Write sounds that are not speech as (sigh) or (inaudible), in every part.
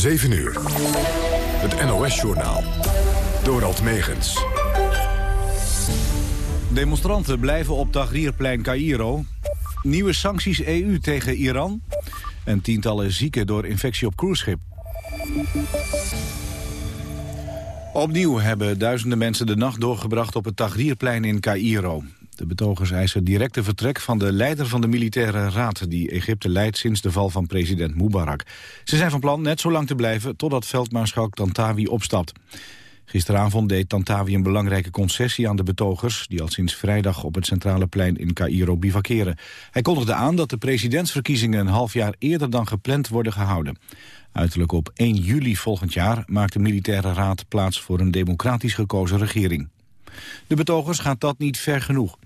7 uur. Het NOS-journaal. Dorald Megens. Demonstranten blijven op Tahrirplein Cairo. Nieuwe sancties EU tegen Iran. En tientallen zieken door infectie op cruiseschip. Opnieuw hebben duizenden mensen de nacht doorgebracht op het Tahrirplein in Cairo. De betogers eisen directe vertrek van de leider van de militaire raad... die Egypte leidt sinds de val van president Mubarak. Ze zijn van plan net zo lang te blijven totdat veldmaarschalk Tantawi opstapt. Gisteravond deed Tantawi een belangrijke concessie aan de betogers... die al sinds vrijdag op het centrale plein in Cairo bivakeren. Hij kondigde aan dat de presidentsverkiezingen... een half jaar eerder dan gepland worden gehouden. Uiterlijk op 1 juli volgend jaar maakt de militaire raad plaats... voor een democratisch gekozen regering. De betogers gaat dat niet ver genoeg.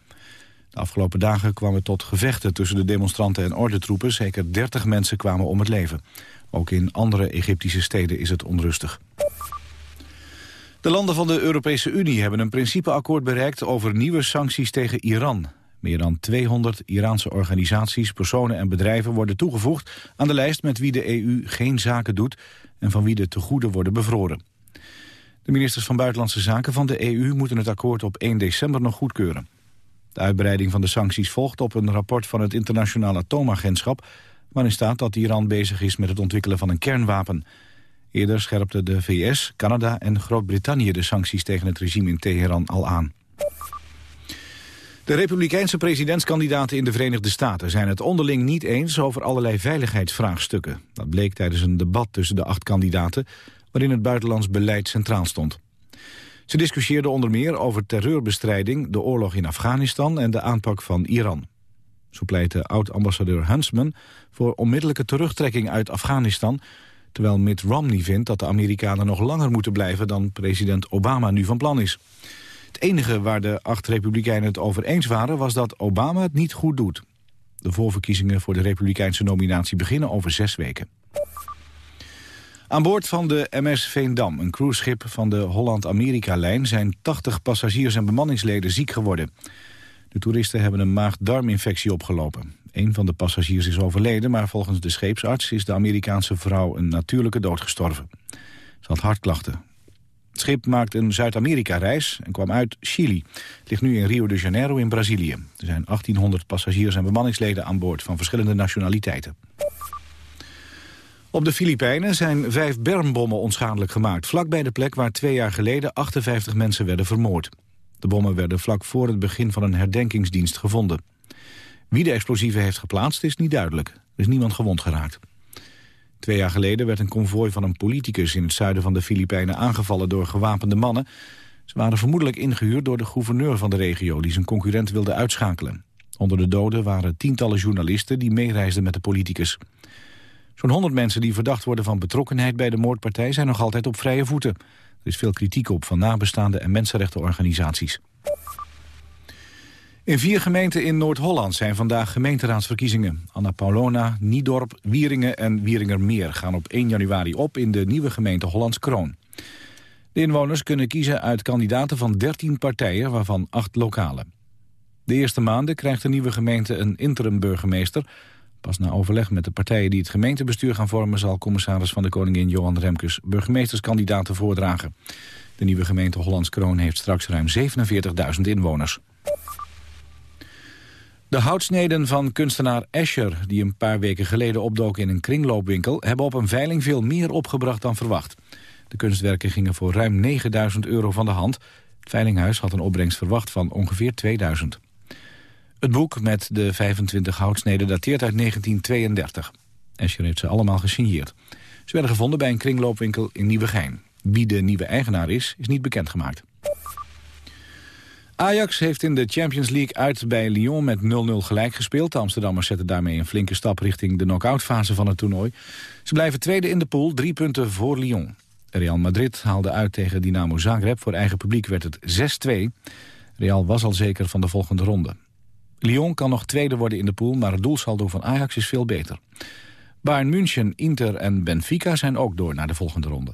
De afgelopen dagen kwamen tot gevechten tussen de demonstranten en ordentroepen. Zeker 30 mensen kwamen om het leven. Ook in andere Egyptische steden is het onrustig. De landen van de Europese Unie hebben een principeakkoord bereikt over nieuwe sancties tegen Iran. Meer dan 200 Iraanse organisaties, personen en bedrijven worden toegevoegd aan de lijst met wie de EU geen zaken doet en van wie de tegoeden worden bevroren. De ministers van Buitenlandse Zaken van de EU moeten het akkoord op 1 december nog goedkeuren. De uitbreiding van de sancties volgt op een rapport van het Internationaal Atoomagentschap... waarin staat dat Iran bezig is met het ontwikkelen van een kernwapen. Eerder scherpte de VS, Canada en Groot-Brittannië de sancties tegen het regime in Teheran al aan. De republikeinse presidentskandidaten in de Verenigde Staten zijn het onderling niet eens over allerlei veiligheidsvraagstukken. Dat bleek tijdens een debat tussen de acht kandidaten waarin het buitenlands beleid centraal stond. Ze discussieerden onder meer over terreurbestrijding, de oorlog in Afghanistan en de aanpak van Iran. Zo pleitte oud-ambassadeur Huntsman voor onmiddellijke terugtrekking uit Afghanistan, terwijl Mitt Romney vindt dat de Amerikanen nog langer moeten blijven dan president Obama nu van plan is. Het enige waar de acht republikeinen het over eens waren was dat Obama het niet goed doet. De voorverkiezingen voor de republikeinse nominatie beginnen over zes weken. Aan boord van de MS Veendam, een cruiseschip van de Holland-Amerika-lijn... zijn 80 passagiers en bemanningsleden ziek geworden. De toeristen hebben een maag-darminfectie opgelopen. Een van de passagiers is overleden, maar volgens de scheepsarts... is de Amerikaanse vrouw een natuurlijke dood gestorven. Ze had hartklachten. Het schip maakt een Zuid-Amerika-reis en kwam uit Chili. Het ligt nu in Rio de Janeiro in Brazilië. Er zijn 1800 passagiers en bemanningsleden aan boord van verschillende nationaliteiten. Op de Filipijnen zijn vijf bermbommen onschadelijk gemaakt... vlakbij de plek waar twee jaar geleden 58 mensen werden vermoord. De bommen werden vlak voor het begin van een herdenkingsdienst gevonden. Wie de explosieven heeft geplaatst is niet duidelijk. Er is niemand gewond geraakt. Twee jaar geleden werd een konvooi van een politicus in het zuiden van de Filipijnen aangevallen door gewapende mannen. Ze waren vermoedelijk ingehuurd door de gouverneur van de regio die zijn concurrent wilde uitschakelen. Onder de doden waren tientallen journalisten die meereisden met de politicus. Zo'n 100 mensen die verdacht worden van betrokkenheid bij de moordpartij zijn nog altijd op vrije voeten. Er is veel kritiek op van nabestaanden en mensenrechtenorganisaties. In vier gemeenten in Noord-Holland zijn vandaag gemeenteraadsverkiezingen. Anna Paulona, Niedorp, Wieringen en Wieringermeer gaan op 1 januari op in de nieuwe gemeente Hollands Kroon. De inwoners kunnen kiezen uit kandidaten van 13 partijen, waarvan 8 lokale. De eerste maanden krijgt de nieuwe gemeente een interim burgemeester Pas na overleg met de partijen die het gemeentebestuur gaan vormen... zal commissaris van de Koningin Johan Remkes burgemeesterskandidaten voordragen. De nieuwe gemeente Hollands Kroon heeft straks ruim 47.000 inwoners. De houtsneden van kunstenaar Escher, die een paar weken geleden opdoken in een kringloopwinkel, hebben op een veiling veel meer opgebracht dan verwacht. De kunstwerken gingen voor ruim 9000 euro van de hand. Het veilinghuis had een opbrengst verwacht van ongeveer 2000. Het boek met de 25 houtsneden dateert uit 1932. Escher heeft ze allemaal gesigneerd. Ze werden gevonden bij een kringloopwinkel in Nieuwegein. Wie de nieuwe eigenaar is, is niet bekendgemaakt. Ajax heeft in de Champions League uit bij Lyon met 0-0 gelijk gespeeld. De Amsterdammers zetten daarmee een flinke stap richting de knock-outfase van het toernooi. Ze blijven tweede in de pool, drie punten voor Lyon. Real Madrid haalde uit tegen Dynamo Zagreb. Voor eigen publiek werd het 6-2. Real was al zeker van de volgende ronde. Lyon kan nog tweede worden in de pool, maar het doelsaldo van Ajax is veel beter. Bayern München, Inter en Benfica zijn ook door naar de volgende ronde.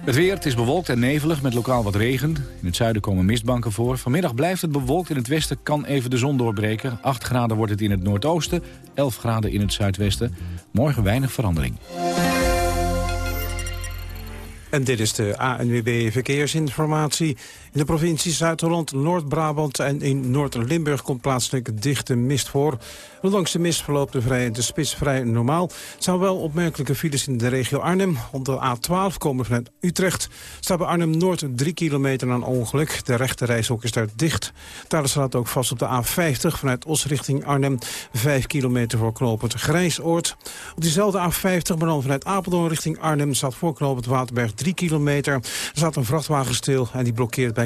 Het weer, het is bewolkt en nevelig met lokaal wat regen. In het zuiden komen mistbanken voor. Vanmiddag blijft het bewolkt. In het westen kan even de zon doorbreken. 8 graden wordt het in het noordoosten, 11 graden in het zuidwesten. Morgen weinig verandering. En dit is de ANWB Verkeersinformatie. In de provincie Zuid-Holland, Noord-Brabant en in Noord-Limburg komt plaatselijk dichte mist voor. Ondanks de mist verloopt de, vrij, de spits vrij normaal. Er zijn wel opmerkelijke files in de regio Arnhem. Op de A12 komen vanuit Utrecht. Staat bij Arnhem-Noord 3 kilometer een ongeluk. De rechte reishok is daar dicht. Daar staat ook vast op de A50 vanuit Os richting Arnhem. 5 kilometer voor knooppunt Grijsoord. Op diezelfde A50, maar dan vanuit Apeldoorn richting Arnhem... staat voor knooppunt Waterberg 3 kilometer. Er staat een vrachtwagen stil en die blokkeert bij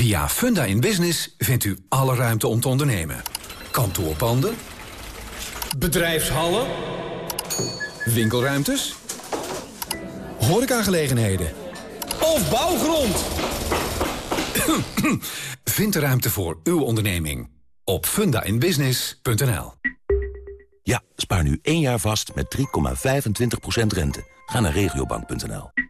Via Funda in Business vindt u alle ruimte om te ondernemen. Kantoorpanden. Bedrijfshallen. Winkelruimtes. Horecagelegenheden. Of bouwgrond. (coughs) Vind de ruimte voor uw onderneming op fundainbusiness.nl. Ja, spaar nu één jaar vast met 3,25% rente. Ga naar regiobank.nl.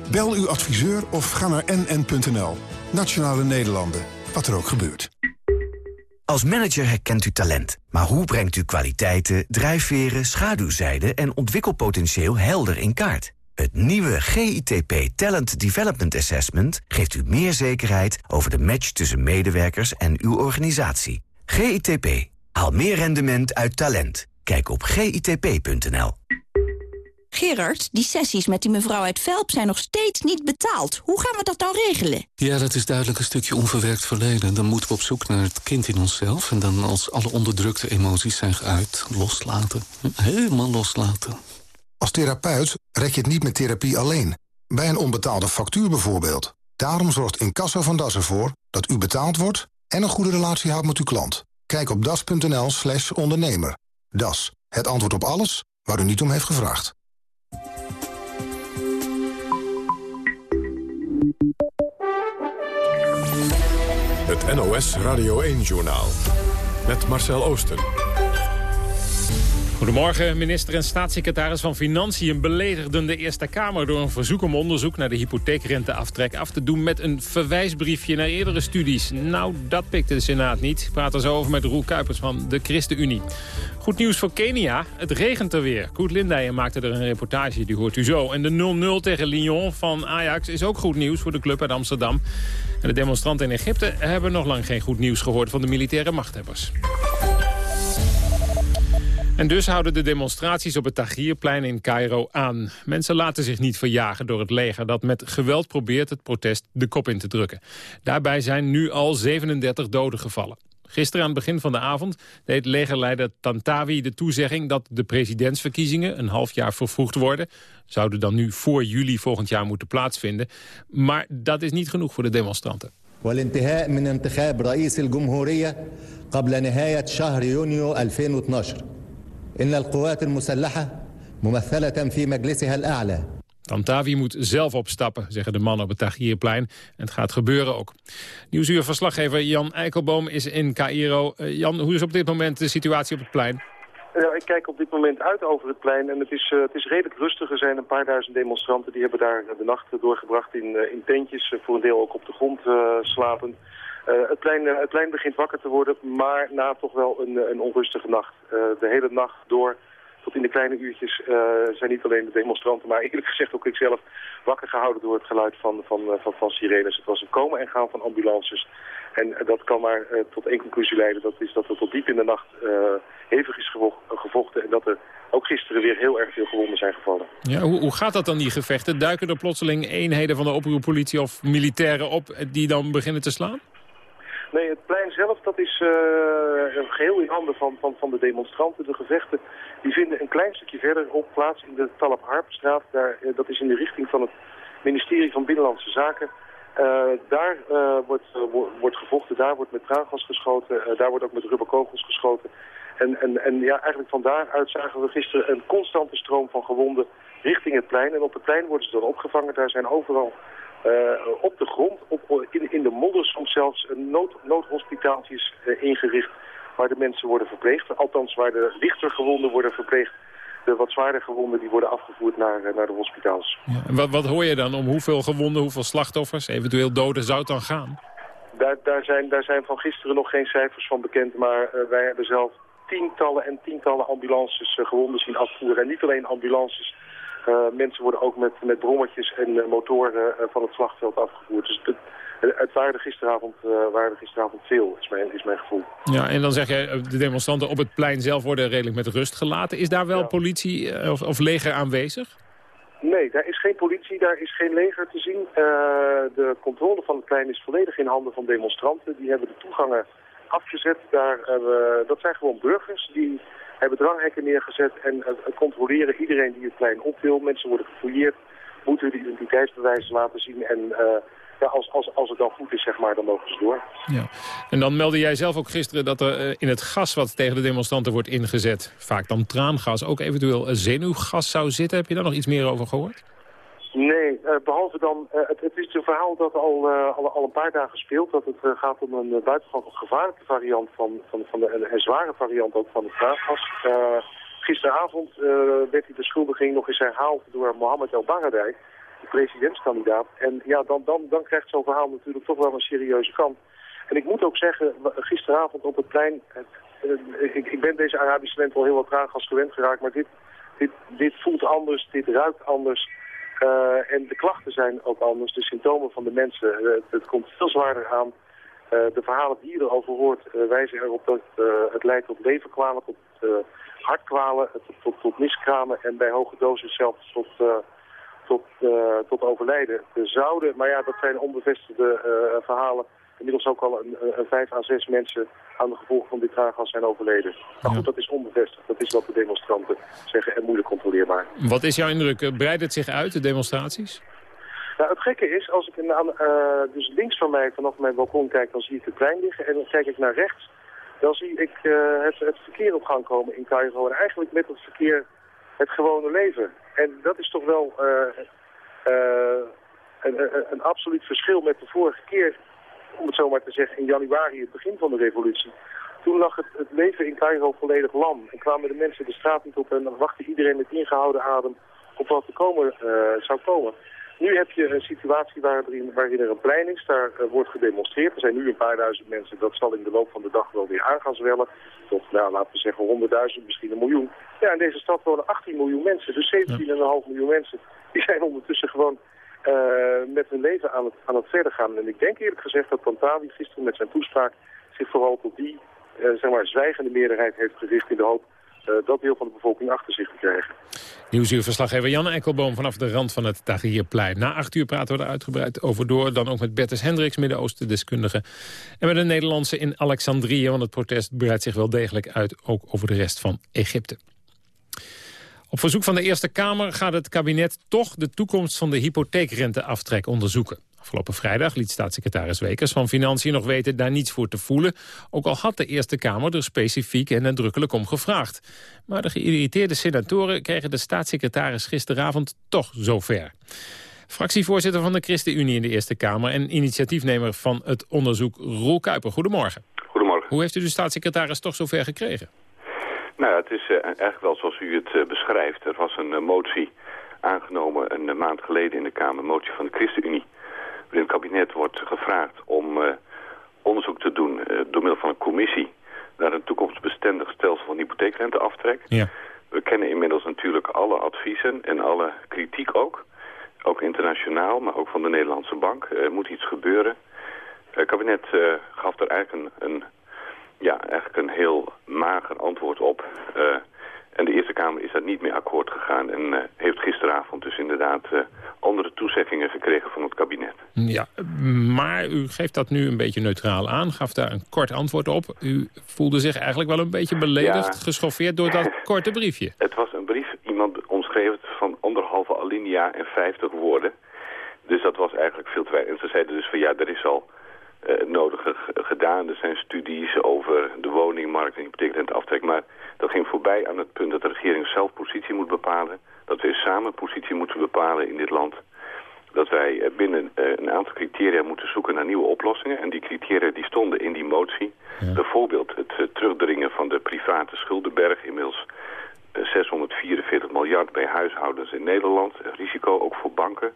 Bel uw adviseur of ga naar nn.nl. Nationale Nederlanden, wat er ook gebeurt. Als manager herkent u talent. Maar hoe brengt u kwaliteiten, drijfveren, schaduwzijden en ontwikkelpotentieel helder in kaart? Het nieuwe GITP Talent Development Assessment geeft u meer zekerheid over de match tussen medewerkers en uw organisatie. GITP. Haal meer rendement uit talent. Kijk op gitp.nl. Gerard, die sessies met die mevrouw uit Velp zijn nog steeds niet betaald. Hoe gaan we dat nou regelen? Ja, dat is duidelijk een stukje onverwerkt verleden. Dan moeten we op zoek naar het kind in onszelf. En dan als alle onderdrukte emoties zijn geuit, loslaten. Helemaal loslaten. Als therapeut rek je het niet met therapie alleen. Bij een onbetaalde factuur bijvoorbeeld. Daarom zorgt Incasso van Das ervoor dat u betaald wordt... en een goede relatie houdt met uw klant. Kijk op das.nl slash ondernemer. Das, het antwoord op alles waar u niet om heeft gevraagd. NOS Radio 1-journaal. Met Marcel Oosten. Goedemorgen. Minister en staatssecretaris van Financiën beledigden de Eerste Kamer... door een verzoek om onderzoek naar de hypotheekrenteaftrek af te doen... met een verwijsbriefje naar eerdere studies. Nou, dat pikte de Senaat niet. Ik praat er zo over met Roel Kuipers van de ChristenUnie. Goed nieuws voor Kenia. Het regent er weer. Koet Lindijen maakte er een reportage, die hoort u zo. En de 0-0 tegen Lyon van Ajax is ook goed nieuws voor de club uit Amsterdam. En de demonstranten in Egypte hebben nog lang geen goed nieuws gehoord van de militaire machthebbers. En dus houden de demonstraties op het Tahrirplein in Cairo aan. Mensen laten zich niet verjagen door het leger... dat met geweld probeert het protest de kop in te drukken. Daarbij zijn nu al 37 doden gevallen. Gisteren aan het begin van de avond deed legerleider Tantawi de toezegging... dat de presidentsverkiezingen een half jaar vervroegd worden. Zouden dan nu voor juli volgend jaar moeten plaatsvinden. Maar dat is niet genoeg voor de demonstranten. والانتهاء من انتخاب رئيس الجمهورية قبل نهاية شهر يونيو 2012 إن القوات المسلحة ممثلة في مجلسها الأعلى Tantawi moet zelf opstappen, zeggen de mannen op het Tahrirplein. En het gaat gebeuren ook. Nieuwsuur-verslaggever Jan Eikelboom is in Cairo. Uh, Jan, hoe is op dit moment de situatie op het plein? Ja, ik kijk op dit moment uit over het plein en het is, uh, het is redelijk rustig. Er zijn een paar duizend demonstranten die hebben daar de nacht doorgebracht in, uh, in tentjes. voor een deel ook op de grond slapend. het, plein, het plein begint wakker te worden, maar na toch wel een, een onrustige nacht. de hele nacht door tot in de kleine uurtjes zijn niet alleen de demonstranten, maar eerlijk gezegd ook ikzelf wakker gehouden door het geluid van, van, van, van sirenes. Het was een komen en gaan van ambulances. En dat kan maar tot één conclusie leiden. Dat is dat er tot diep in de nacht hevig is gevochten en dat er ook gisteren weer heel erg veel gewonden zijn gevallen. Ja, hoe, hoe gaat dat dan, die gevechten? Duiken er plotseling eenheden van de oproerpolitie of militairen op die dan beginnen te slaan? Nee, het plein zelf dat is uh, geheel in handen van, van, van de demonstranten. De gevechten die vinden een klein stukje verder op plaats in de Talab Harpstraat. Daar, uh, dat is in de richting van het ministerie van Binnenlandse Zaken. Uh, daar wordt, wordt gevochten, daar wordt met traangas geschoten, daar wordt ook met rubberkogels geschoten. En, en, en ja, eigenlijk van daaruit zagen we gisteren een constante stroom van gewonden richting het plein. En op het plein worden ze dan opgevangen. Daar zijn overal op de grond, op, in, in de modder soms zelfs, nood, noodhospitaaltjes uh, ingericht waar de mensen worden verpleegd. Althans, waar de lichter gewonden worden verpleegd. De wat zwaarder gewonden die worden afgevoerd naar, naar de hospitaals. Ja, en wat, wat hoor je dan om hoeveel gewonden, hoeveel slachtoffers, eventueel doden zou het dan gaan? Daar, daar, zijn, daar zijn van gisteren nog geen cijfers van bekend, maar wij hebben zelf tientallen en tientallen ambulances gewonden zien afvoeren. En niet alleen ambulances, mensen worden ook met, met brommetjes en uh, motoren uh, van het slagveld afgevoerd. Dus het, het waren er gisteravond, waren er gisteravond veel, is mijn, is mijn gevoel. Ja, en dan zeg je, de demonstranten op het plein zelf worden redelijk met rust gelaten. Is daar wel ja. politie of, of, leger aanwezig? Nee, daar is geen politie, daar is geen leger te zien. de controle van het plein is volledig in handen van demonstranten. Die hebben de toegangen afgezet. Daar, dat zijn gewoon burgers die hebben dranghekken neergezet en controleren iedereen die het plein op wil. Mensen worden gefouilleerd, moeten hun identiteitsbewijzen laten zien en uh, ja, als, als, als het dan goed is, zeg maar, dan mogen ze door. Ja. En dan meldde jij zelf ook gisteren dat er uh, in het gas wat tegen de demonstranten wordt ingezet, vaak dan traangas, ook eventueel zenuwgas zou zitten. Heb je daar nog iets meer over gehoord? Nee, uh, behalve dan, uh, het, is een verhaal dat al, uh, al, al, een paar dagen speelt. Dat het gaat om een buitengewoon gevaarlijke variant van, van, van de, een, zware variant ook van het traangas. gisteravond werd die beschuldiging nog eens herhaald door Mohammed El Baradei, de presidentskandidaat. En ja, dan, dan, dan krijgt zo'n verhaal natuurlijk toch wel een serieuze kant. En ik moet ook zeggen, gisteravond op het plein, ik, ik ben deze Arabische lente al heel wat traangas gewend geraakt, maar dit, dit, dit voelt anders, dit ruikt anders. Uh, en de klachten zijn ook anders, de symptomen van de mensen. Uh, het, komt veel zwaarder aan. Uh, de verhalen die je erover hoort wijzen erop dat het leidt tot leverkwalen, tot hartkwalen, tot, tot, miskramen en bij hoge dosis zelfs tot, tot, tot overlijden. Er zouden, maar ja, dat zijn onbevestigde verhalen, inmiddels ook al een, een, vijf à zes mensen aan de gevolgen van dit traangas zijn overleden. Maar goed, dat is onbevestigd. Dat is wat de demonstranten zeggen en moeilijk controleerbaar. Wat is jouw indruk? Breidt het zich uit, de demonstraties? Nou, het gekke is, als ik uh, dus links van mij vanaf mijn balkon kijk, dan zie ik de trein liggen. En dan kijk ik naar rechts, dan zie ik uh, het, het, verkeer op gang komen in Cairo. En eigenlijk met het verkeer het gewone leven. En dat is toch wel uh, een absoluut verschil met de vorige keer om het zo maar te zeggen, in januari, het begin van de revolutie. Toen lag het, het leven in Cairo volledig lam. En kwamen de mensen de straat niet op en dan wachtte iedereen met ingehouden adem op wat er komen, uh, zou komen. Nu heb je een situatie waarin, waarin er een plein is, daar uh, wordt gedemonstreerd. Er zijn nu een paar duizend mensen, dat zal in de loop van de dag wel weer aan gaan zwellen. Tot, nou, laten we zeggen, honderdduizend, misschien een miljoen. Ja, in deze stad wonen 18 miljoen mensen, dus 17,5 miljoen mensen. Die zijn ondertussen gewoon met hun leven aan het, aan het verder gaan. En ik denk eerlijk gezegd dat Pantawi gisteren met zijn toespraak zich vooral tot die uh, zeg maar, zwijgende meerderheid heeft gericht in de hoop uh, dat deel van de bevolking achter zich te krijgen. Nieuwsuurverslaggever Jan Ekkelboom vanaf de rand van het Tahrirplein. Na acht uur praten we er uitgebreid over door. Dan ook met Bertus Hendricks, Midden-Oosten-deskundige. En met een Nederlandse in Alexandrië, want het protest breidt zich wel degelijk uit... ook over de rest van Egypte. Op verzoek van de Eerste Kamer gaat het kabinet toch de toekomst van de hypotheekrenteaftrek onderzoeken. Afgelopen vrijdag liet staatssecretaris Wekers van Financiën nog weten daar niets voor te voelen. Ook al had de Eerste Kamer er specifiek en nadrukkelijk om gevraagd. Maar de geïrriteerde senatoren kregen de staatssecretaris gisteravond toch zover. Fractievoorzitter van de ChristenUnie in de Eerste Kamer en initiatiefnemer van het onderzoek Roel Kuiper. Goedemorgen. Goedemorgen. Hoe heeft u de staatssecretaris toch zover gekregen? Nou, het is uh, eigenlijk wel zoals u het uh, beschrijft. Er was een uh, motie aangenomen een maand geleden in de Kamer, een motie van de ChristenUnie. Waarin het kabinet wordt gevraagd om onderzoek te doen door middel van een commissie naar een toekomstbestendig stelsel van hypotheekrenteaftrek. Ja. We kennen inmiddels natuurlijk alle adviezen en alle kritiek ook. Ook internationaal, maar ook van de Nederlandse bank. Er moet iets gebeuren. Het kabinet gaf er eigenlijk een, een ja, eigenlijk een heel mager antwoord op. Uh, En de Eerste Kamer is daar niet mee akkoord gegaan en eh, heeft gisteravond dus inderdaad uh, andere toezeggingen gekregen van het kabinet. Ja, maar u geeft dat nu een beetje neutraal aan, gaf daar een kort antwoord op. U voelde zich eigenlijk wel een beetje beledigd, ja. geschoffeerd door dat (laughs) korte briefje. Het was een brief, iemand omschreef het van anderhalve alinea en 50 woorden. Dus dat was eigenlijk veel te weinig. En ze zeiden dus van ja, er is al nodige gedaan. Er zijn studies over de woningmarkt en hypotheekrenteaftrek. Maar dat ging voorbij aan het punt dat de regering zelf positie moet bepalen. Dat we samen positie moeten bepalen in dit land. Dat wij eh, binnen uh, een aantal criteria moeten zoeken naar nieuwe oplossingen. En die criteria die stonden in die motie. Ja. Bijvoorbeeld het terugdringen van de private schuldenberg. Inmiddels 644 miljard bij huishoudens in Nederland. Risico ook voor banken.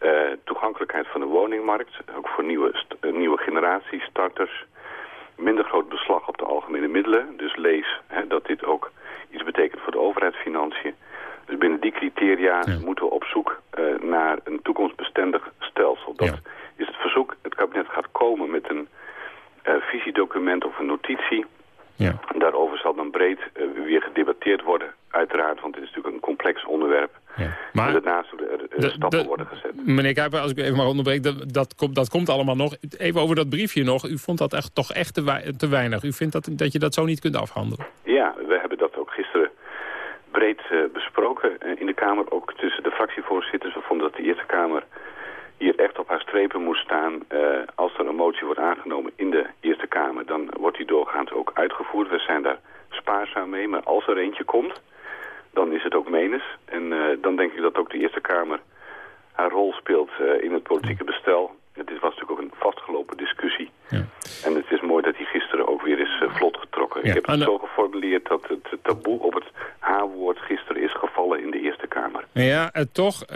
Uh, toegankelijkheid van de woningmarkt, ook voor nieuwe, uh, nieuwe generatie, starters. Minder groot beslag op de algemene middelen. Dus lees hè, dat dit ook iets betekent voor de overheidsfinanciën. Dus binnen die criteria ja. moeten we op zoek uh, naar een toekomstbestendig stelsel. Dat ja. is het verzoek. Het kabinet gaat komen met een visiedocument of een notitie. Ja. Daarover zal dan breed weer gedebatteerd worden, uiteraard. Want dit is natuurlijk een complex onderwerp. Ja. Maar daarnaast zullen er de, stappen de, worden gezet. Meneer Kuiper, als ik u even maar onderbreek, dat, dat, komt, dat komt allemaal nog. Even over dat briefje nog. U vond dat echt, toch echt te, te weinig. U vindt dat, dat je dat zo niet kunt afhandelen? Ja, we hebben dat ook gisteren breed uh, besproken in de Kamer. Ook tussen de fractievoorzitters. We vonden dat de Eerste Kamer hier echt op haar strepen moest staan. Uh, als er een motie wordt aangenomen in de Eerste Kamer, dan wordt die doorgaans ook uitgevoerd. We zijn daar spaarzaam mee, maar als er eentje komt dan is het ook menens. En uh, dan denk ik dat ook de Eerste Kamer haar rol speelt uh, in het politieke bestel. Het was natuurlijk ook een vastgelopen discussie. Ja. En het is mooi dat die gisteren ook weer is vlot getrokken. Ja, ik heb het zo geformuleerd dat het taboe op het H-woord gisteren is gevallen in de Ja, toch,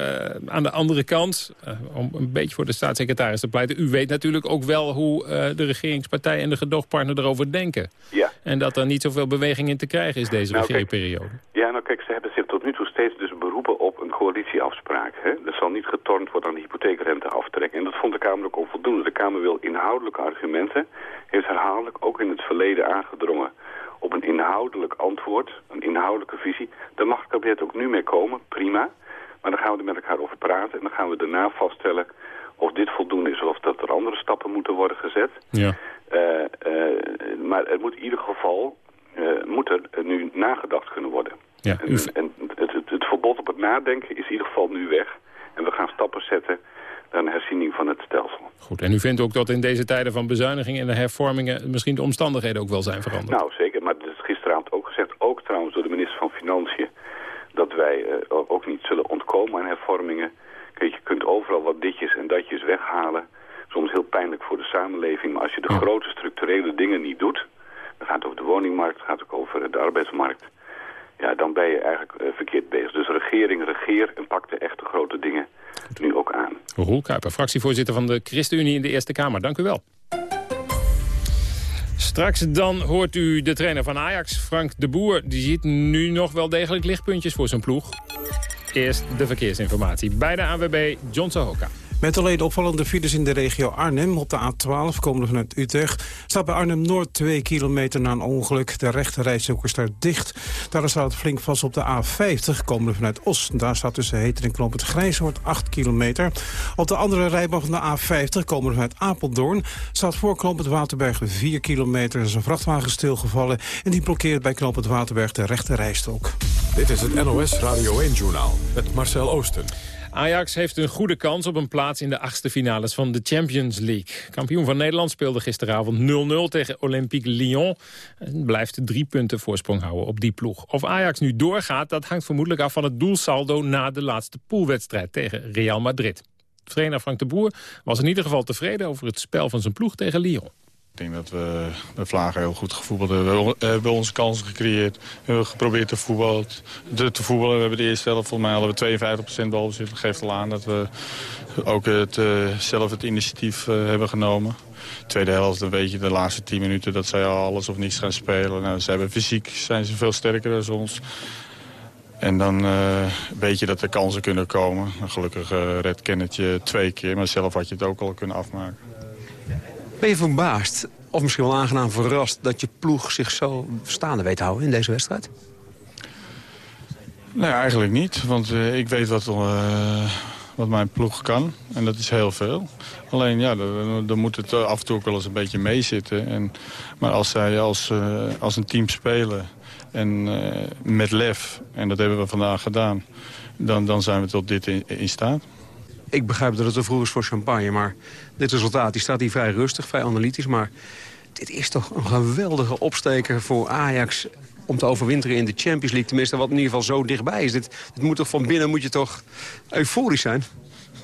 aan de andere kant, om een beetje voor de staatssecretaris te pleiten... u weet natuurlijk ook wel hoe de regeringspartij en de gedoogpartner erover denken. Ja. En dat er niet zoveel beweging in te krijgen is deze nou, regeringsperiode. Ja, nou kijk, ze hebben zich tot nu toe steeds dus beroepen op een coalitieafspraak. Hè? Er zal niet getornd worden aan de hypotheekrenteaftrek. En dat vond de Kamer ook onvoldoende. De Kamer wil inhoudelijke argumenten. Heeft herhaaldelijk ook in het verleden aangedrongen inhoudelijk antwoord. Een inhoudelijke visie. Daar mag het kabinet ook nu mee komen. Prima. Maar dan gaan we er met elkaar over praten. En dan gaan we daarna vaststellen of dit voldoende is of dat er andere stappen moeten worden gezet. Ja. Uh, uh, maar er moet in ieder geval uh, moet er nu nagedacht kunnen worden. Ja, en, en het, het, het, verbod op het nadenken is in ieder geval nu weg. En we gaan stappen zetten naar een herziening van het stelsel. Goed, en u vindt ook dat in deze tijden van bezuinigingen en de hervormingen... misschien de omstandigheden ook wel zijn veranderd? Nou, zeker. Maar het is gisteravond ook gezegd, ook trouwens door de minister van Financiën... dat wij ook niet zullen ontkomen aan hervormingen. Kijk, je kunt overal wat ditjes en datjes weghalen. Soms heel pijnlijk voor de samenleving. Maar als je de ja. grote structurele dingen niet doet... dan gaat het over de woningmarkt, het gaat ook over de arbeidsmarkt... ja, dan ben je eigenlijk uh, verkeerd bezig. Dus regering, regeer en pak de echte grote dingen nu ook aan. Fractievoorzitter van de ChristenUnie in de Eerste Kamer. Dank u wel. Straks dan hoort u de trainer van Ajax, Frank de Boer. Die ziet nu nog wel degelijk lichtpuntjes voor zijn ploeg. Eerst de verkeersinformatie. Bij de AWB John Sohoka. Met alleen opvallende files in de regio Arnhem op de A12 komende vanuit Utrecht. Staat bij Arnhem-Noord 2 kilometer na een ongeluk. De rechte rijstrook is daar dicht. Daar staat het flink vast op de A50 komende vanuit Os. Daar staat tussen Heter en Klomp het Grijshoort 8 kilometer. Op de andere rijbaan van de A50 komende vanuit Apeldoorn... staat voor Klomp het Waterberg 4 kilometer. Er is een vrachtwagen stilgevallen en die blokkeert bij Klomp het Waterberg de rechte rijstrook. Dit is het NOS Radio 1-journaal met Marcel Oosten. Ajax heeft een goede kans op een plaats in de achtste finales van de Champions League. Kampioen van Nederland speelde gisteravond 0-0 tegen Olympique Lyon. En blijft drie punten voorsprong houden op die ploeg. Of Ajax nu doorgaat, dat hangt vermoedelijk af van het doelsaldo... na de laatste poolwedstrijd tegen Real Madrid. Trainer Frank de Boer was in ieder geval tevreden over het spel van zijn ploeg tegen Lyon. Ik denk dat we met Vlagen heel goed gevoetbald hebben. We hebben onze kansen gecreëerd. We hebben geprobeerd te voetballen. Te, voetballen. We hebben de eerste helft, volgens mij hadden we 52% balbezit. Dat geeft al aan dat we ook het, uh, zelf het initiatief uh, hebben genomen. Tweede helft, dan weet je de laatste 10 minuten dat zij alles of niets gaan spelen. Nou, ze hebben fysiek zijn ze veel sterker dan ons. En dan weet je dat er kansen kunnen komen. Gelukkig uh, redt Kennetje twee keer, maar zelf had je het ook al kunnen afmaken. Ben je verbaasd, of misschien wel aangenaam verrast... dat je ploeg zich zo staande weet houden in deze wedstrijd? Nee, eigenlijk niet. Want uh, ik weet wat, uh, wat mijn ploeg kan. En dat is heel veel. Alleen, ja, dan, moet het af en toe ook wel eens een beetje meezitten. En, maar als zij als, uh, als een team spelen en met lef, en dat hebben we vandaag gedaan... dan, dan zijn we tot dit in, in staat. Ik begrijp dat het te vroeg is voor champagne, maar dit resultaat die staat hier vrij rustig, vrij analytisch. Maar dit is toch een geweldige opsteker voor Ajax om te overwinteren in de Champions League. Tenminste, wat in ieder geval zo dichtbij is. Dit, moet toch van binnen moet je toch euforisch zijn?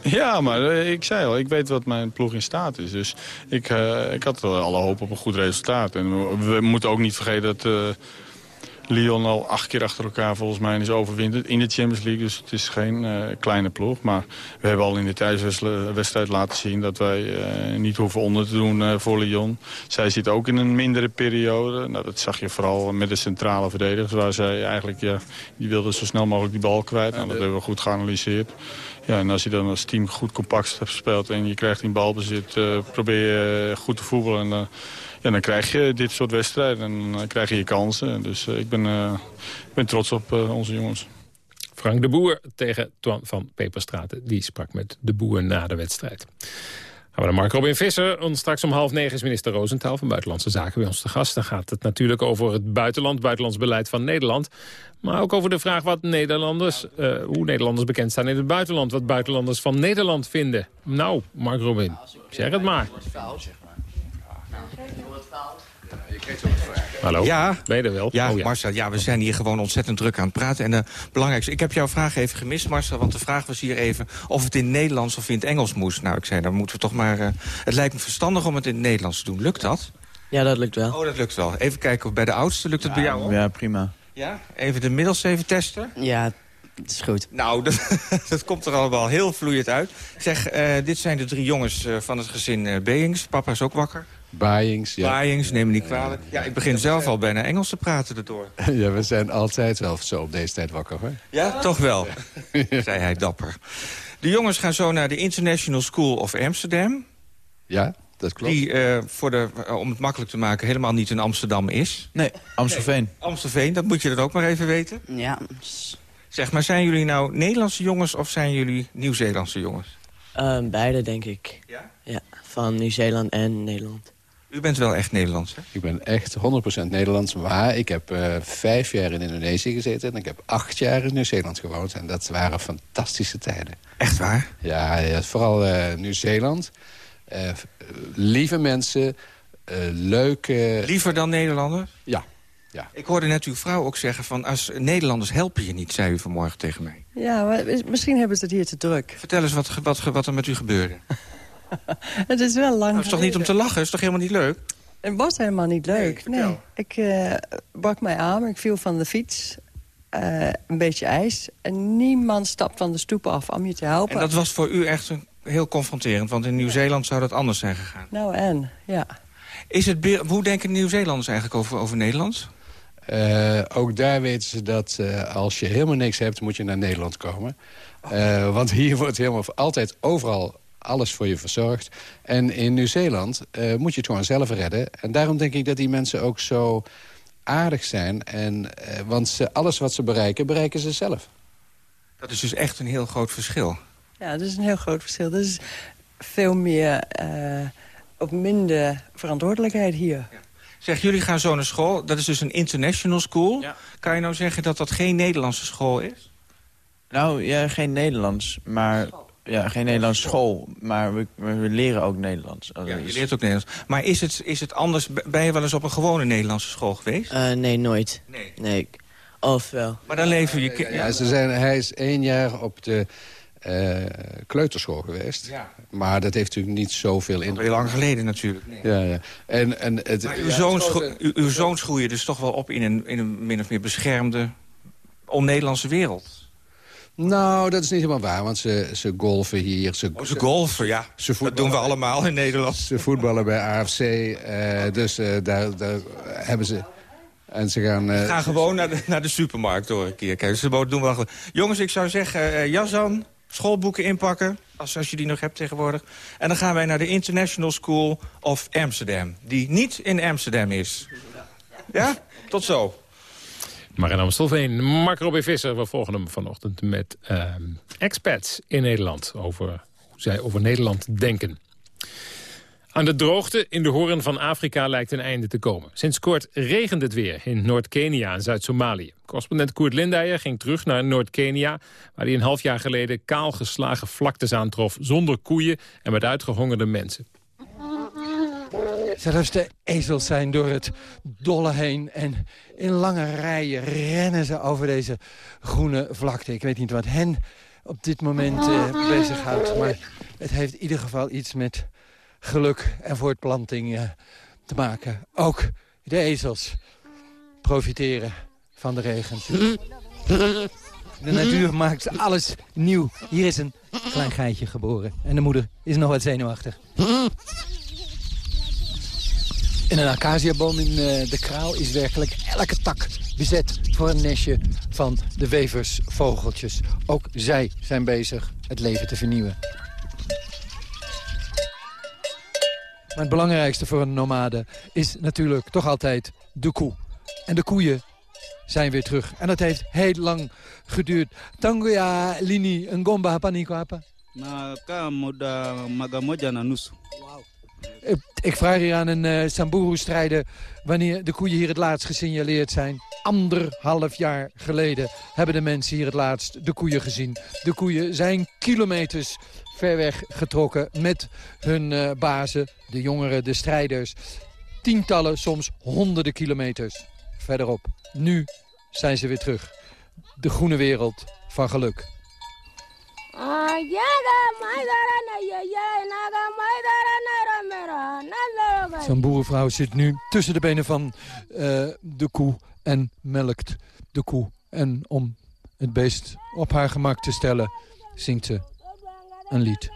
Ja, maar uh, ik zei al, ik weet wat mijn ploeg in staat is. Dus ik, uh, ik had alle hoop op een goed resultaat. En we, moeten ook niet vergeten dat... Lyon al acht keer achter elkaar volgens mij is overwinterd in de Champions League. Dus het is geen uh, kleine ploeg. Maar we hebben al in de thuiswedstrijd laten zien dat wij uh, niet hoeven onder te doen uh, voor Lyon. Zij zit ook in een mindere periode. Nou, dat zag je vooral met de centrale verdedigers. Waar zij eigenlijk, ja, die wilden zo snel mogelijk die bal kwijt. Nou, dat hebben we goed geanalyseerd. Ja, en als je dan als team goed compact hebt gespeeld en je krijgt in balbezit, probeer je goed te voetballen. En, ja, dan krijg je dit soort wedstrijden en dan krijg je je kansen. Dus uh, ik, ben, uh, ik ben trots op uh, onze jongens. Frank de Boer tegen Twan van Peperstraten. Die sprak met de Boer na de wedstrijd. Gaan we naar Mark Robin Visser. En straks om half negen is minister Roosentaal van Buitenlandse Zaken bij ons te gast. Dan gaat het natuurlijk over het buitenland, buitenlands beleid van Nederland. Maar ook over de vraag wat Nederlanders, uh, hoe Nederlanders bekend staan in het buitenland. Wat buitenlanders van Nederland vinden. Nou, Mark Robin, zeg het maar. Hallo, ja, ben je er wel? Ja, oh, ja, Marcel, ja, we zijn hier gewoon ontzettend druk aan het praten. En de belangrijkste, ik heb jouw vraag even gemist, Marcel. Want de vraag was hier even of het in het Nederlands of in het Engels moest. Nou, ik zei, dan moeten we toch maar... Uh, het lijkt me verstandig om het in het Nederlands te doen. Lukt dat? Ja, dat lukt wel. Oh, dat lukt wel. Even kijken of bij de oudste lukt het ja, bij jou ook? Ja, prima. Ja? Even de middelste even testen? Ja, het is goed. Nou, (laughs) dat, dat komt er allemaal heel vloeiend uit. Zeg, uh, dit zijn de drie jongens uh, van het gezin uh, Beings. Papa is ook wakker. Baaiings, ja. Baaiings, neem me niet kwalijk. Ja, ik begin zelf al bijna Engels te praten erdoor. (laughs) Ja, we zijn altijd wel zo op deze tijd wakker, hoor. Ja, toch wel, zei hij dapper. De jongens gaan zo naar de International School of Amsterdam. Ja, dat klopt. Die, uh, voor de, uh, om het makkelijk te maken, helemaal niet in Amsterdam is. Nee, Amstelveen. Nee, Amstelveen, dat moet je er ook maar even weten. Ja. Zeg, maar zijn jullie nou Nederlandse jongens of zijn jullie Nieuw-Zeelandse jongens? Uh, beide, denk ik. Ja? Ja, van Nieuw-Zeeland en Nederland. U bent wel echt Nederlands, hè? Ik ben echt 100% Nederlands. Maar ik heb uh, vijf jaar in Indonesië gezeten. En ik heb acht jaar in Nieuw-Zeeland gewoond. En dat waren fantastische tijden. Echt waar? Ja, ja vooral uh, Nieuw-Zeeland. Uh, lieve mensen. leuke... Liever dan Nederlanders? Ja. ja. Ik hoorde net uw vrouw ook zeggen van... als Nederlanders helpen je niet, zei u vanmorgen tegen mij. Ja, maar misschien hebben ze het hier te druk. Vertel eens wat, wat, wat er met u gebeurde. (laughs) (laughs) het is wel lang Het is toch niet om te lachen? Het is toch helemaal niet leuk? Het was helemaal niet leuk, nee. nee. Ik uh, brak mijn arm, ik viel van de fiets. Uh, een beetje ijs. En niemand stapt van de stoep af om je te helpen. En dat was voor u echt een, heel confronterend? Want in Nieuw-Zeeland zou dat anders zijn gegaan. Nou en, ja. Is het, hoe denken Nieuw-Zeelanders eigenlijk over, over Nederlands? Uh, ook daar weten ze dat als je helemaal niks hebt, moet je naar Nederland komen. Oh. want hier wordt helemaal altijd overal alles voor je verzorgd. En in Nieuw-Zeeland uh, moet je het gewoon zelf redden. En daarom denk ik dat die mensen ook zo aardig zijn. En, uh, want ze, alles wat ze bereiken, bereiken ze zelf. Dat is dus echt een heel groot verschil. Ja, dat is een heel groot verschil. Dat is veel meer uh, op minder verantwoordelijkheid hier. Ja. Zeg, jullie gaan zo naar school. Dat is dus een international school. Ja. Kan je nou zeggen dat dat geen Nederlandse school is? Nou, ja, geen Nederlands, maar... Ja, geen Nederlandse school, maar we, we leren ook Nederlands. Ja, je leert ook Nederlands. Maar is het, is het anders? Ben je wel eens op een gewone Nederlandse school geweest? Uh, nee, nooit. Nee. nee. Of wel. Maar dan leven je... Ja, ja, ze zijn, hij is één jaar op de uh, kleuterschool geweest. Ja. Maar dat heeft natuurlijk niet zoveel in. Heel lang geleden natuurlijk. Nee. Ja, ja. En, en het, maar uw, zoons uw, uw zoons groeien dus toch wel op in een, in een min of meer beschermde, on-Nederlandse wereld. Nou, dat is niet helemaal waar, want ze, ze golfen hier. Ze, oh, ze golfen, ja. Ze dat doen we allemaal in Nederland. Ze voetballen bij AFC, uh, dus uh, daar, daar hebben ze... En ze gaan... Uh, gaan gewoon naar de, naar de supermarkt door een keer. Kijk, ze doen wel... Jongens, ik zou zeggen, jas aan, schoolboeken inpakken... Als, als je die nog hebt tegenwoordig. En dan gaan wij naar de International School of Amsterdam. Die niet in Amsterdam is. Ja? Tot zo. Maar in Amstelveen, Mark Visser, we volgen hem vanochtend met uh, expats in Nederland. Over hoe zij over Nederland denken. Aan de droogte in de horen van Afrika lijkt een einde te komen. Sinds kort regent het weer in Noord-Kenia en Zuid-Somalië. Correspondent Koert Lindijer ging terug naar Noord-Kenia... waar hij een half jaar geleden kaal geslagen vlaktes aantrof... zonder koeien en met uitgehongerde mensen. Zelfs de ezels zijn door het dolle heen. En in lange rijen rennen ze over deze groene vlakte. Ik weet niet wat hen op dit moment uh, bezighoudt. Maar het heeft in ieder geval iets met geluk en voortplanting uh, te maken. Ook de ezels profiteren van de regen. De natuur maakt alles nieuw. Hier is een klein geitje geboren. En de moeder is nog wat zenuwachtig. In een acaciaboom in uh, de kraal is werkelijk elke tak bezet voor een nestje van de weversvogeltjes. Ook zij zijn bezig het leven te vernieuwen. Maar het belangrijkste voor een nomade is natuurlijk toch altijd de koe. En de koeien zijn weer terug. En dat heeft heel lang geduurd. Tangoya lini ngomba hapa niko hapa? Na ka muda magamoja na nusu. Ik vraag hier aan een uh, Samburu-strijder wanneer de koeien hier het laatst gesignaleerd zijn. Anderhalf jaar geleden hebben de mensen hier het laatst de koeien gezien. De koeien zijn kilometers ver weg getrokken met hun uh, bazen, de jongeren, de strijders. Tientallen, soms honderden kilometers verderop. Nu zijn ze weer terug. De groene wereld van geluk. Zo'n boerenvrouw zit nu tussen de benen van uh, de koe en melkt de koe. En om het beest op haar gemak te stellen, zingt ze een lied.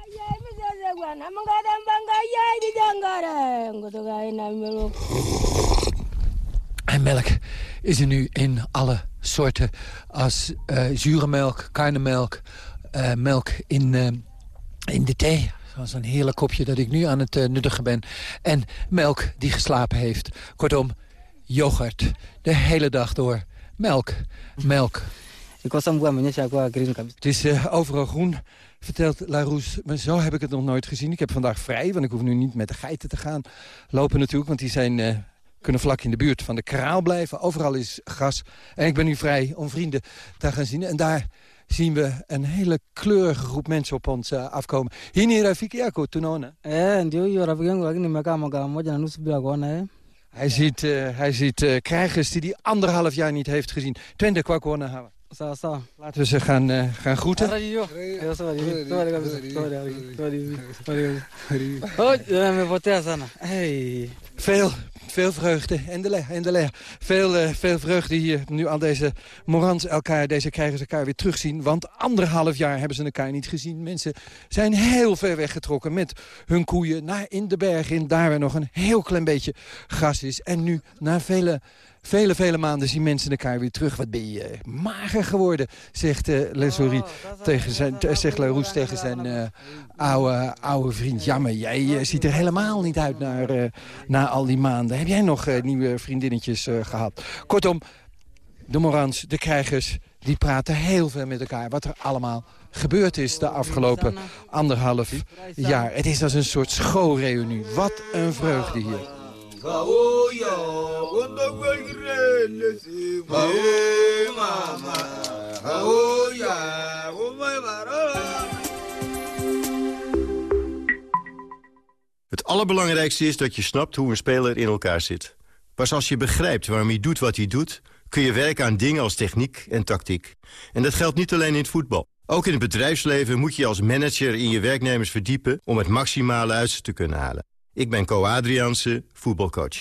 En melk is er nu in alle soorten. Als uh, zure melk, karnemelk, uh, melk in, uh, in de thee. Zoals een heerlijk kopje dat ik nu aan het uh, nuttigen ben. En melk die geslapen heeft. Kortom, yoghurt. De hele dag door. Melk. Melk. Het is overal groen, vertelt Larousse. Maar zo heb ik het nog nooit gezien. Ik heb vandaag vrij, want ik hoef nu niet met de geiten te gaan lopen natuurlijk. Want die zijn kunnen vlak in de buurt van de kraal blijven. Overal is gas. En ik ben nu vrij om vrienden te gaan zien. En daar zien we een hele kleurige groep mensen op ons uh, afkomen. Hii ni rafiki yako tunaona? Eh, ndio hiyo rafiki yangu lakini nimekaa mwaka moja na nusu bila kuona eh. Hij ziet, uh, hij ziet uh, krijgers die hij anderhalf jaar niet heeft gezien. Twente kwa kuona hawa. Laten we ze gaan, uh, gaan groeten. Nimepotea sana. Hey. Veel, veel vreugde. Endelea, endelea. Veel, uh, veel vreugde hier. Nu al deze Morans elkaar, deze krijgers elkaar weer terugzien. Want anderhalf jaar hebben ze elkaar niet gezien. Mensen zijn heel ver weggetrokken met hun koeien naar in de bergen. In daar waar nog een heel klein beetje gras is. En nu, na vele Vele, vele maanden zien mensen elkaar weer terug. Wat ben je mager geworden, zegt uh, Lesourie tegen zijn, zegt Larousse tegen zijn uh, oude, oude vriend. Jammer, jij ziet er helemaal niet uit naar, na al die maanden. Heb jij nog nieuwe vriendinnetjes gehad? Kortom, de Morans, de krijgers, die praten heel veel met elkaar. Wat er allemaal gebeurd is de afgelopen anderhalf jaar. Het is als een soort schoolreunie. Wat een vreugde hier. Het allerbelangrijkste is dat je snapt hoe een speler in elkaar zit. Pas als je begrijpt waarom hij doet wat hij doet... kun je werken aan dingen als techniek en tactiek. En dat geldt niet alleen in het voetbal. Ook in het bedrijfsleven moet je als manager in je werknemers verdiepen... om het maximale uit ze te kunnen halen. Ik ben Co Adriaanse, voetbalcoach.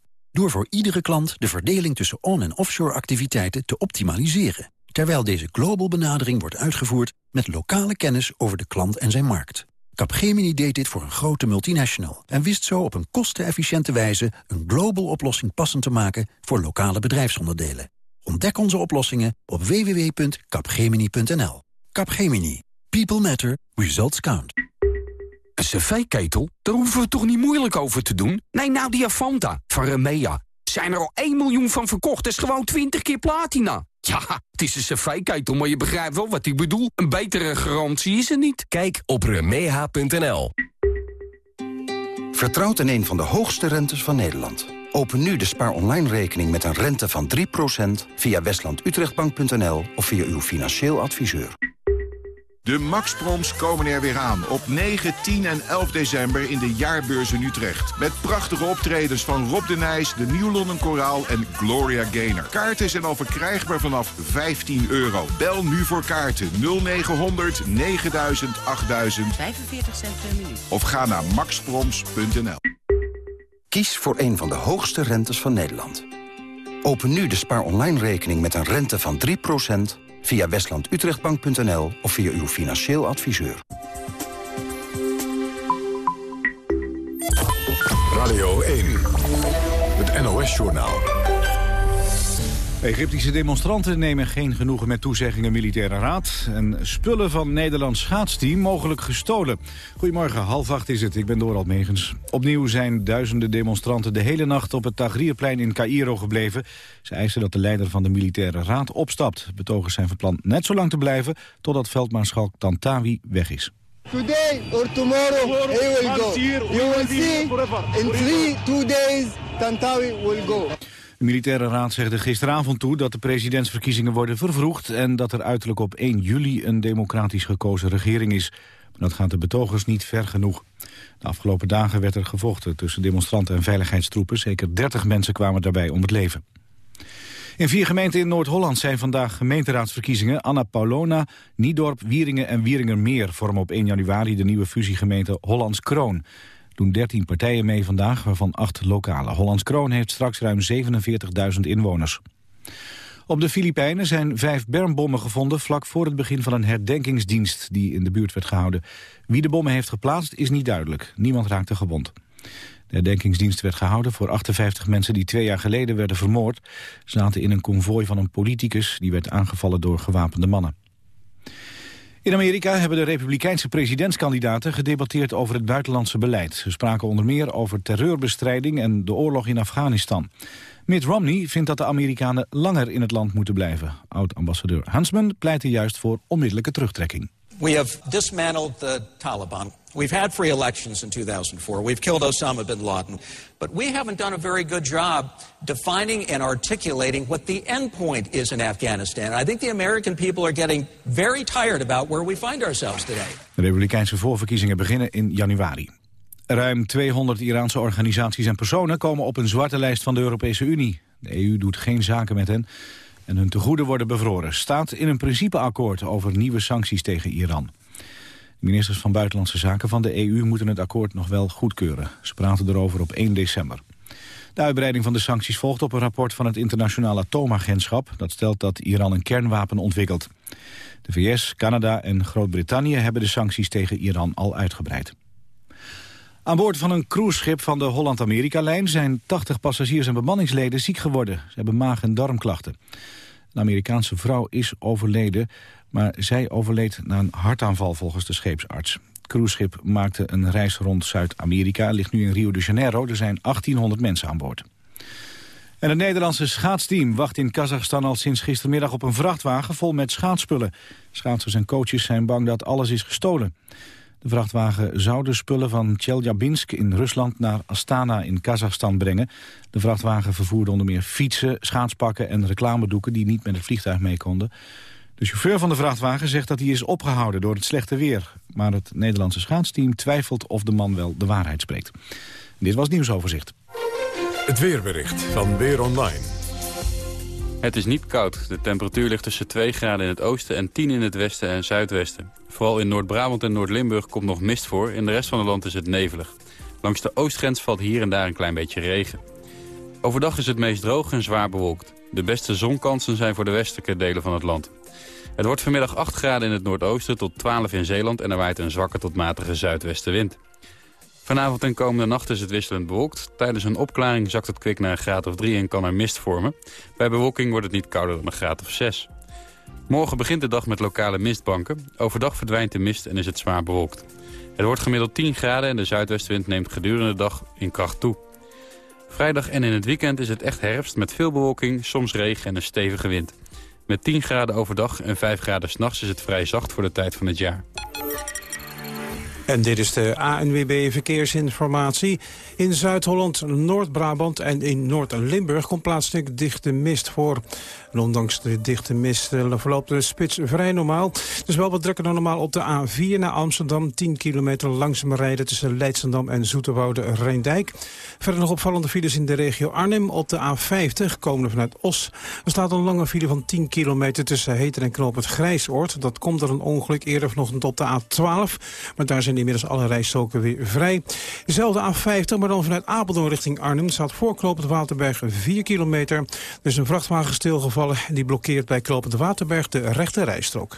Door voor iedere klant de verdeling tussen on- en offshore activiteiten te optimaliseren. terwijl deze global benadering wordt uitgevoerd met lokale kennis over de klant en zijn markt. Capgemini deed dit voor een grote multinational en wist zo op een kostenefficiënte wijze een global oplossing passend te maken voor lokale bedrijfsonderdelen. Ontdek onze oplossingen op www.capgemini.nl. Capgemini. People matter. Results count. Een cv-ketel? Daar hoeven we toch niet moeilijk over te doen? Nee, nou die Avanta van Remea. Zijn er al 1 miljoen van verkocht, dat is gewoon 20 keer platina. Ja, het is een cv-ketel, maar je begrijpt wel wat ik bedoel. Een betere garantie is er niet. Kijk op remeha.nl. Vertrouwt in een van de hoogste rentes van Nederland. Open nu de spaar online rekening met een rente van 3% via westlandutrechtbank.nl of via uw financieel adviseur. De Max Proms komen er weer aan op 9, 10 en 11 december in de jaarbeurs in Utrecht. Met prachtige optredens van Rob de Nijs, de New London Koraal en Gloria Gaynor. Kaarten zijn al verkrijgbaar vanaf 15 euro. Bel nu voor kaarten 0900 9000 8000 45 cent per minuut. of ga naar maxproms.nl. Kies voor een van de hoogste rentes van Nederland. Open nu de spaar online rekening met een rente van 3% via westlandutrechtbank.nl of via uw financieel adviseur. Radio 1, het NOS-journaal. Egyptische demonstranten nemen geen genoegen met toezeggingen militaire raad... en spullen van Nederlands schaatsteam mogelijk gestolen. Goedemorgen, half acht is het, ik ben Dorald Megens. Opnieuw zijn duizenden demonstranten de hele nacht op het Tahrirplein in Cairo gebleven. Ze eisen dat de leider van de militaire raad opstapt. Betogers zijn van plan net zo lang te blijven... totdat veldmaarschalk Tantawi weg is. Today or tomorrow he will go. You will see in three, two days Tantawi will go. De militaire raad zegde gisteravond toe dat de presidentsverkiezingen worden vervroegd... en dat er uiterlijk op 1 juli een democratisch gekozen regering is. Maar dat gaat de betogers niet ver genoeg. De afgelopen dagen werd er gevochten tussen demonstranten en veiligheidstroepen. Zeker 30 mensen kwamen daarbij om het leven. In vier gemeenten in Noord-Holland zijn vandaag gemeenteraadsverkiezingen. Anna Paulona, Niedorp, Wieringen en Wieringermeer vormen op 1 januari de nieuwe fusiegemeente Hollands Kroon doen 13 partijen mee vandaag, waarvan 8 lokale. Hollands Kroon heeft straks ruim 47.000 inwoners. Op de Filipijnen zijn vijf bermbommen gevonden vlak voor het begin van een herdenkingsdienst die in de buurt werd gehouden. Wie de bommen heeft geplaatst is niet duidelijk. Niemand raakte gewond. De herdenkingsdienst werd gehouden voor 58 mensen die twee jaar geleden werden vermoord. Ze zaten in een konvooi van een politicus die werd aangevallen door gewapende mannen. In Amerika hebben de republikeinse presidentskandidaten gedebatteerd over het buitenlandse beleid. Ze spraken onder meer over terreurbestrijding en de oorlog in Afghanistan. Mitt Romney vindt dat de Amerikanen langer in het land moeten blijven. Oud-ambassadeur Huntsman pleitte juist voor onmiddellijke terugtrekking. We have dismantled the Taliban. We've had free elections in 2004. We've killed Osama bin Laden. But we haven't done a very good job defining and articulating what the end point is in Afghanistan. I think the American people are getting very tired about where we find ourselves today. De republikeinse voorverkiezingen beginnen in januari. Ruim 200 Iraanse organisaties en personen komen op een zwarte lijst van de Europese Unie. De EU doet geen zaken met hen en hun tegoeden worden bevroren. Staat in een principeakkoord over nieuwe sancties tegen Iran. Ministers van Buitenlandse Zaken van de EU moeten het akkoord nog wel goedkeuren. Ze praten erover op 1 december. De uitbreiding van de sancties volgt op een rapport van het Internationaal Atoomagentschap. Dat stelt dat Iran een kernwapen ontwikkelt. De VS, Canada en Groot-Brittannië hebben de sancties tegen Iran al uitgebreid. Aan boord van een cruiseschip van de Holland-Amerika-lijn... zijn 80 passagiers en bemanningsleden ziek geworden. Ze hebben maag- en darmklachten. Een Amerikaanse vrouw is overleden, maar zij overleed na een hartaanval volgens de scheepsarts. Het cruiseschip maakte een reis rond Zuid-Amerika, ligt nu in Rio de Janeiro. Er zijn 1800 mensen aan boord. En het Nederlandse schaatsteam wacht in Kazachstan al sinds gistermiddag op een vrachtwagen vol met schaatsspullen. Schaatsers en coaches zijn bang dat alles is gestolen. De vrachtwagen zou de spullen van Tjeljabinsk in Rusland naar Astana in Kazachstan brengen. De vrachtwagen vervoerde onder meer fietsen, schaatspakken en reclamedoeken die niet met het vliegtuig mee konden. De chauffeur van de vrachtwagen zegt dat hij is opgehouden door het slechte weer. Maar het Nederlandse schaatsteam twijfelt of de man wel de waarheid spreekt. Dit was Nieuwsoverzicht. Het weerbericht van Weer Online. Het is niet koud. De temperatuur ligt tussen 2 graden in het oosten en 10 in het westen en zuidwesten. Vooral in Noord-Brabant en Noord-Limburg komt nog mist voor. In de rest van het land is het nevelig. Langs de oostgrens valt hier en daar een klein beetje regen. Overdag is het meest droog en zwaar bewolkt. De beste zonkansen zijn voor de westelijke delen van het land. Het wordt vanmiddag 8 graden in het noordoosten tot 12 in Zeeland... en er waait een zwakke tot matige zuidwestenwind. Vanavond en komende nacht is het wisselend bewolkt. Tijdens een opklaring zakt het kwik naar een graad of 3 en kan er mist vormen. Bij bewolking wordt het niet kouder dan een graad of 6. Morgen begint de dag met lokale mistbanken. Overdag verdwijnt de mist en is het zwaar bewolkt. Het wordt gemiddeld 10 graden en de zuidwestenwind neemt gedurende de dag in kracht toe. Vrijdag en in het weekend is het echt herfst met veel bewolking, soms regen en een stevige wind. Met 10 graden overdag en 5 graden s'nachts is het vrij zacht voor de tijd van het jaar. En dit is de ANWB Verkeersinformatie. In Zuid-Holland, Noord-Brabant en in Noord-Limburg komt plaatselijk dichte mist voor. En ondanks de dichte mist eh, verloopt de spits vrij normaal. Is wel wat drukker dan normaal op de A4 naar Amsterdam. 10 kilometer langzaam rijden tussen Leidschendam en Zoeterwoude Rijndijk. Verder nog opvallende files in de regio Arnhem. Op de A50 komende vanuit Os. Er staat een lange file van 10 kilometer tussen Heter en Knoop het Grijsoord. Dat komt door een ongeluk eerder vanochtend op de A12. Maar daar zijn inmiddels alle rijstroken weer vrij. Dezelfde A50, maar dan vanuit Apeldoorn richting Arnhem... staat voor Knoop het Waterberg 4 kilometer. Er is een vrachtwagen stilgevallen die blokkeert bij Klopend Waterberg de rechte rijstrook.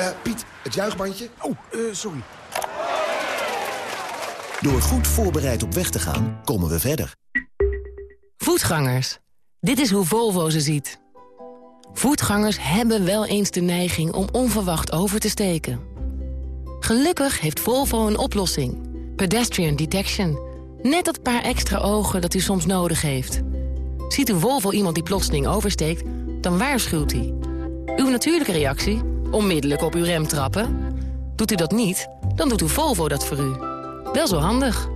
Uh, Piet, het juichbandje. Oh, uh, sorry. Door goed voorbereid op weg te gaan, komen we verder. Voetgangers. Dit is hoe Volvo ze ziet. Voetgangers hebben wel eens de neiging om onverwacht over te steken. Gelukkig heeft Volvo een oplossing. Pedestrian Detection. Net dat paar extra ogen dat u soms nodig heeft. Ziet u Volvo iemand die plotseling oversteekt, dan waarschuwt hij. Uw natuurlijke reactie? Onmiddellijk op uw rem trappen? Doet u dat niet, dan doet uw Volvo dat voor u. Wel zo handig.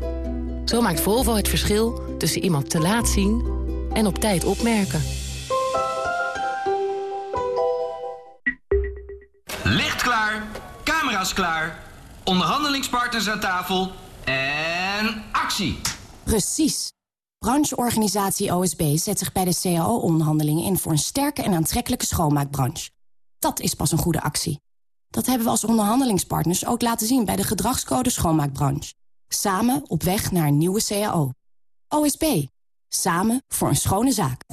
Zo maakt Volvo het verschil tussen iemand te laat zien en op tijd opmerken. Licht klaar, camera's klaar, onderhandelingspartners aan tafel en actie. Precies. Brancheorganisatie OSB zet zich bij de CAO-onderhandelingen in... voor een sterke en aantrekkelijke schoonmaakbranche. Dat is pas een goede actie. Dat hebben we als onderhandelingspartners ook laten zien... bij de gedragscode schoonmaakbranche. Samen op weg naar een nieuwe CAO. OSB. Samen voor een schone zaak.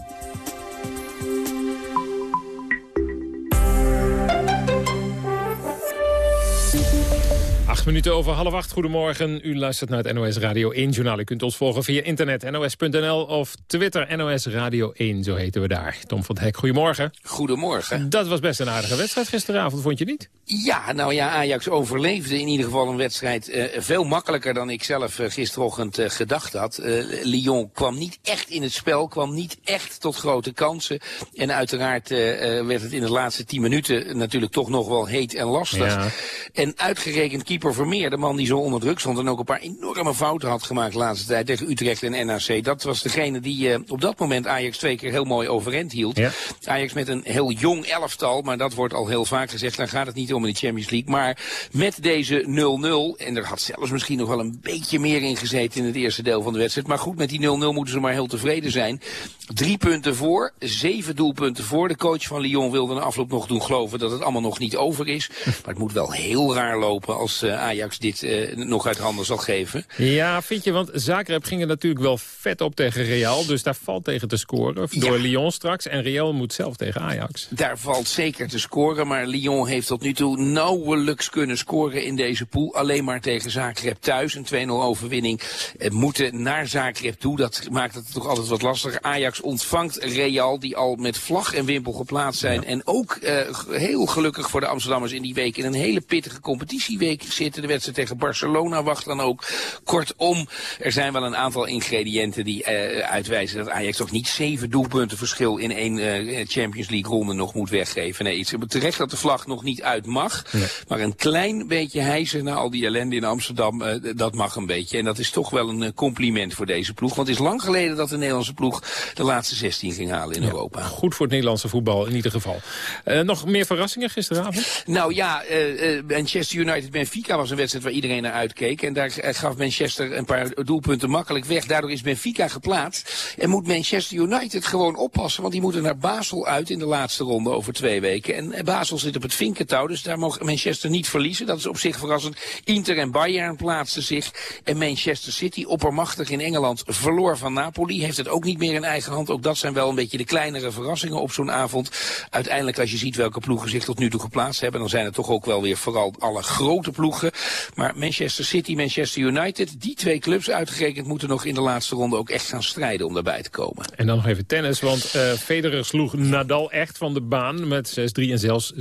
Acht minuten over half acht. Goedemorgen. U luistert naar het NOS Radio 1 journaal. U kunt ons volgen via internet nos.nl of Twitter NOS Radio 1. Zo heten we daar. Tom van het Hek, goedemorgen. Goedemorgen. Dat was best een aardige wedstrijd gisteravond, vond je niet? Ja, nou ja, Ajax overleefde in ieder geval een wedstrijd uh, veel makkelijker dan ik zelf uh, gisterochtend uh, gedacht had. Lyon kwam niet echt in het spel, kwam niet echt tot grote kansen. En uiteraard werd het in de laatste tien minuten natuurlijk toch nog wel heet en lastig. Ja. En uitgerekend keeper Vermeer, de man die zo onder druk stond... en ook een paar enorme fouten had gemaakt de laatste tijd tegen Utrecht en NAC. Dat was degene die uh, op dat moment Ajax twee keer heel mooi overeind hield. Ja. Ajax met een heel jong elftal, maar dat wordt al heel vaak gezegd. Dan gaat het niet om in de Champions League. Maar met deze 0-0, en er had zelfs misschien nog wel een beetje meer in gezeten... in het eerste deel van de wedstrijd. Maar goed, met die 0-0 moeten ze maar heel tevreden zijn. Drie punten voor, zeven doelpunten voor. De coach van Lyon wilde de afloop nog doen geloven dat het allemaal nog niet over is. Maar het moet wel heel raar lopen als eh, Ajax dit eh, nog uit handen zal geven. Ja, vind je, want Zagreb ging er natuurlijk wel vet op tegen Real. Dus daar valt tegen te scoren door Lyon straks. En Real moet zelf tegen Ajax. Daar valt zeker te scoren, maar Lyon heeft tot nu toe nauwelijks kunnen scoren in deze pool. Alleen maar tegen Zagreb thuis, een 2-0 overwinning. Eh, moeten naar Zagreb toe, dat maakt het toch altijd wat lastiger. Ajax ontvangt Real, die al met vlag en wimpel geplaatst zijn. En ook eh, heel gelukkig voor de Amsterdammers in die week in een hele pittige competitieweek zitten. De wedstrijd tegen Barcelona wacht dan ook. Kortom, er zijn wel een aantal ingrediënten die eh, uitwijzen dat Ajax toch niet zeven doelpunten verschil in één eh, Champions League ronde nog moet weggeven. Nee, het is terecht dat de vlag nog niet uit mag. Maar een klein beetje hijsen na al die ellende in Amsterdam, eh, dat mag een beetje. En dat is toch wel een compliment voor deze ploeg. Want het is lang geleden dat de Nederlandse ploeg de laatste 16 ging halen in Europa. Goed voor het Nederlandse voetbal in ieder geval. Nog meer verrassingen gisteravond? Nou ja, Manchester United-Benfica was een wedstrijd waar iedereen naar uitkeek. En daar gaf Manchester een paar doelpunten makkelijk weg. Daardoor is Benfica geplaatst. En moet Manchester United gewoon oppassen. Want die moeten naar Basel uit in de laatste ronde over twee weken. En Basel zit op het vinkentouw, dus daar mag Manchester niet verliezen. Dat is op zich verrassend. Inter en Bayern plaatsten zich. En Manchester City, oppermachtig in Engeland, verloor van Napoli. Heeft het ook niet meer in eigen hand. Ook dat zijn wel een beetje de kleinere verrassingen op zo'n avond. Uiteindelijk, als je ziet welke ploegen zich tot nu toe geplaatst hebben... dan zijn het toch ook wel weer vooral alle grote ploegen. Maar Manchester City, Manchester United, die twee clubs uitgerekend... moeten nog in de laatste ronde ook echt gaan strijden om daarbij te komen. En dan nog even tennis, want uh, Federer sloeg Nadal echt van de baan... met 6-3 en zelfs 6-0.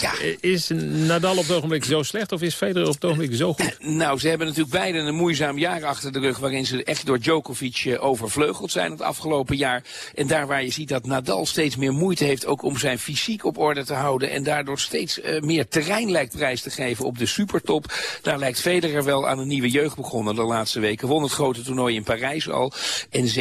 Ja. Is Nadal op het ogenblik zo slecht of is Federer op het ogenblik zo goed? Nou, ze hebben natuurlijk beiden een moeizaam jaar achter de rug... waarin ze echt door Djokovic overvleugeld zijn het afgelopen jaar. En daar waar je ziet dat Nadal steeds meer moeite heeft... ook om zijn fysiek op orde te houden... en daardoor steeds uh, meer terrein lijkt prijs te geven op de supertop. Daar lijkt Federer wel aan een nieuwe jeugd begonnen de laatste weken. Won het grote toernooi in Parijs al. En 6-3,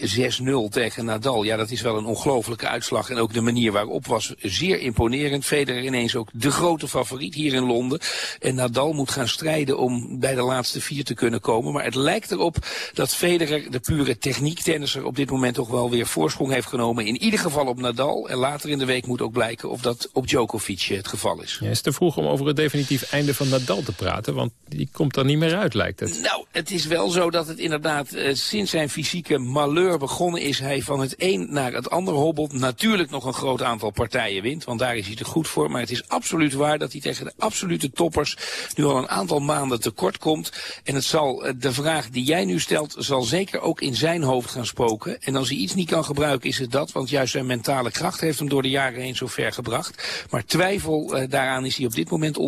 6-0 tegen Nadal. Ja, dat is wel een ongelofelijke uitslag. En ook de manier waarop was zeer imponerend. Federer ineens ook de grote favoriet hier in Londen. En Nadal moet gaan strijden om bij de laatste vier te kunnen komen. Maar het lijkt erop dat Federer, de pure techniektennisser... op dit moment toch wel weer voorsprong heeft genomen. In ieder geval op Nadal. En later in de week moet ook blijken of dat op Djokovic het geval is. Ja, is te vroeg om over het definitief einde van Nadal te praten. Want die komt er niet meer uit, lijkt het. Nou, het is wel zo dat het inderdaad uh, sinds zijn fysieke malheur begonnen is... hij van het een naar het ander hobbelt. Natuurlijk nog een groot aantal partijen wint. Want daar is hij te goed voor. Maar het is absoluut waar dat hij tegen de absolute toppers... nu al een aantal maanden tekort komt. En het zal, uh, de vraag die jij nu stelt... zal zeker ook in zijn hoofd gaan spoken. En als hij iets niet kan gebruiken is het dat. Want juist zijn mentale kracht heeft hem door de jaren heen zo ver gebracht. Maar twijfel, uh, daaraan is hij op dit moment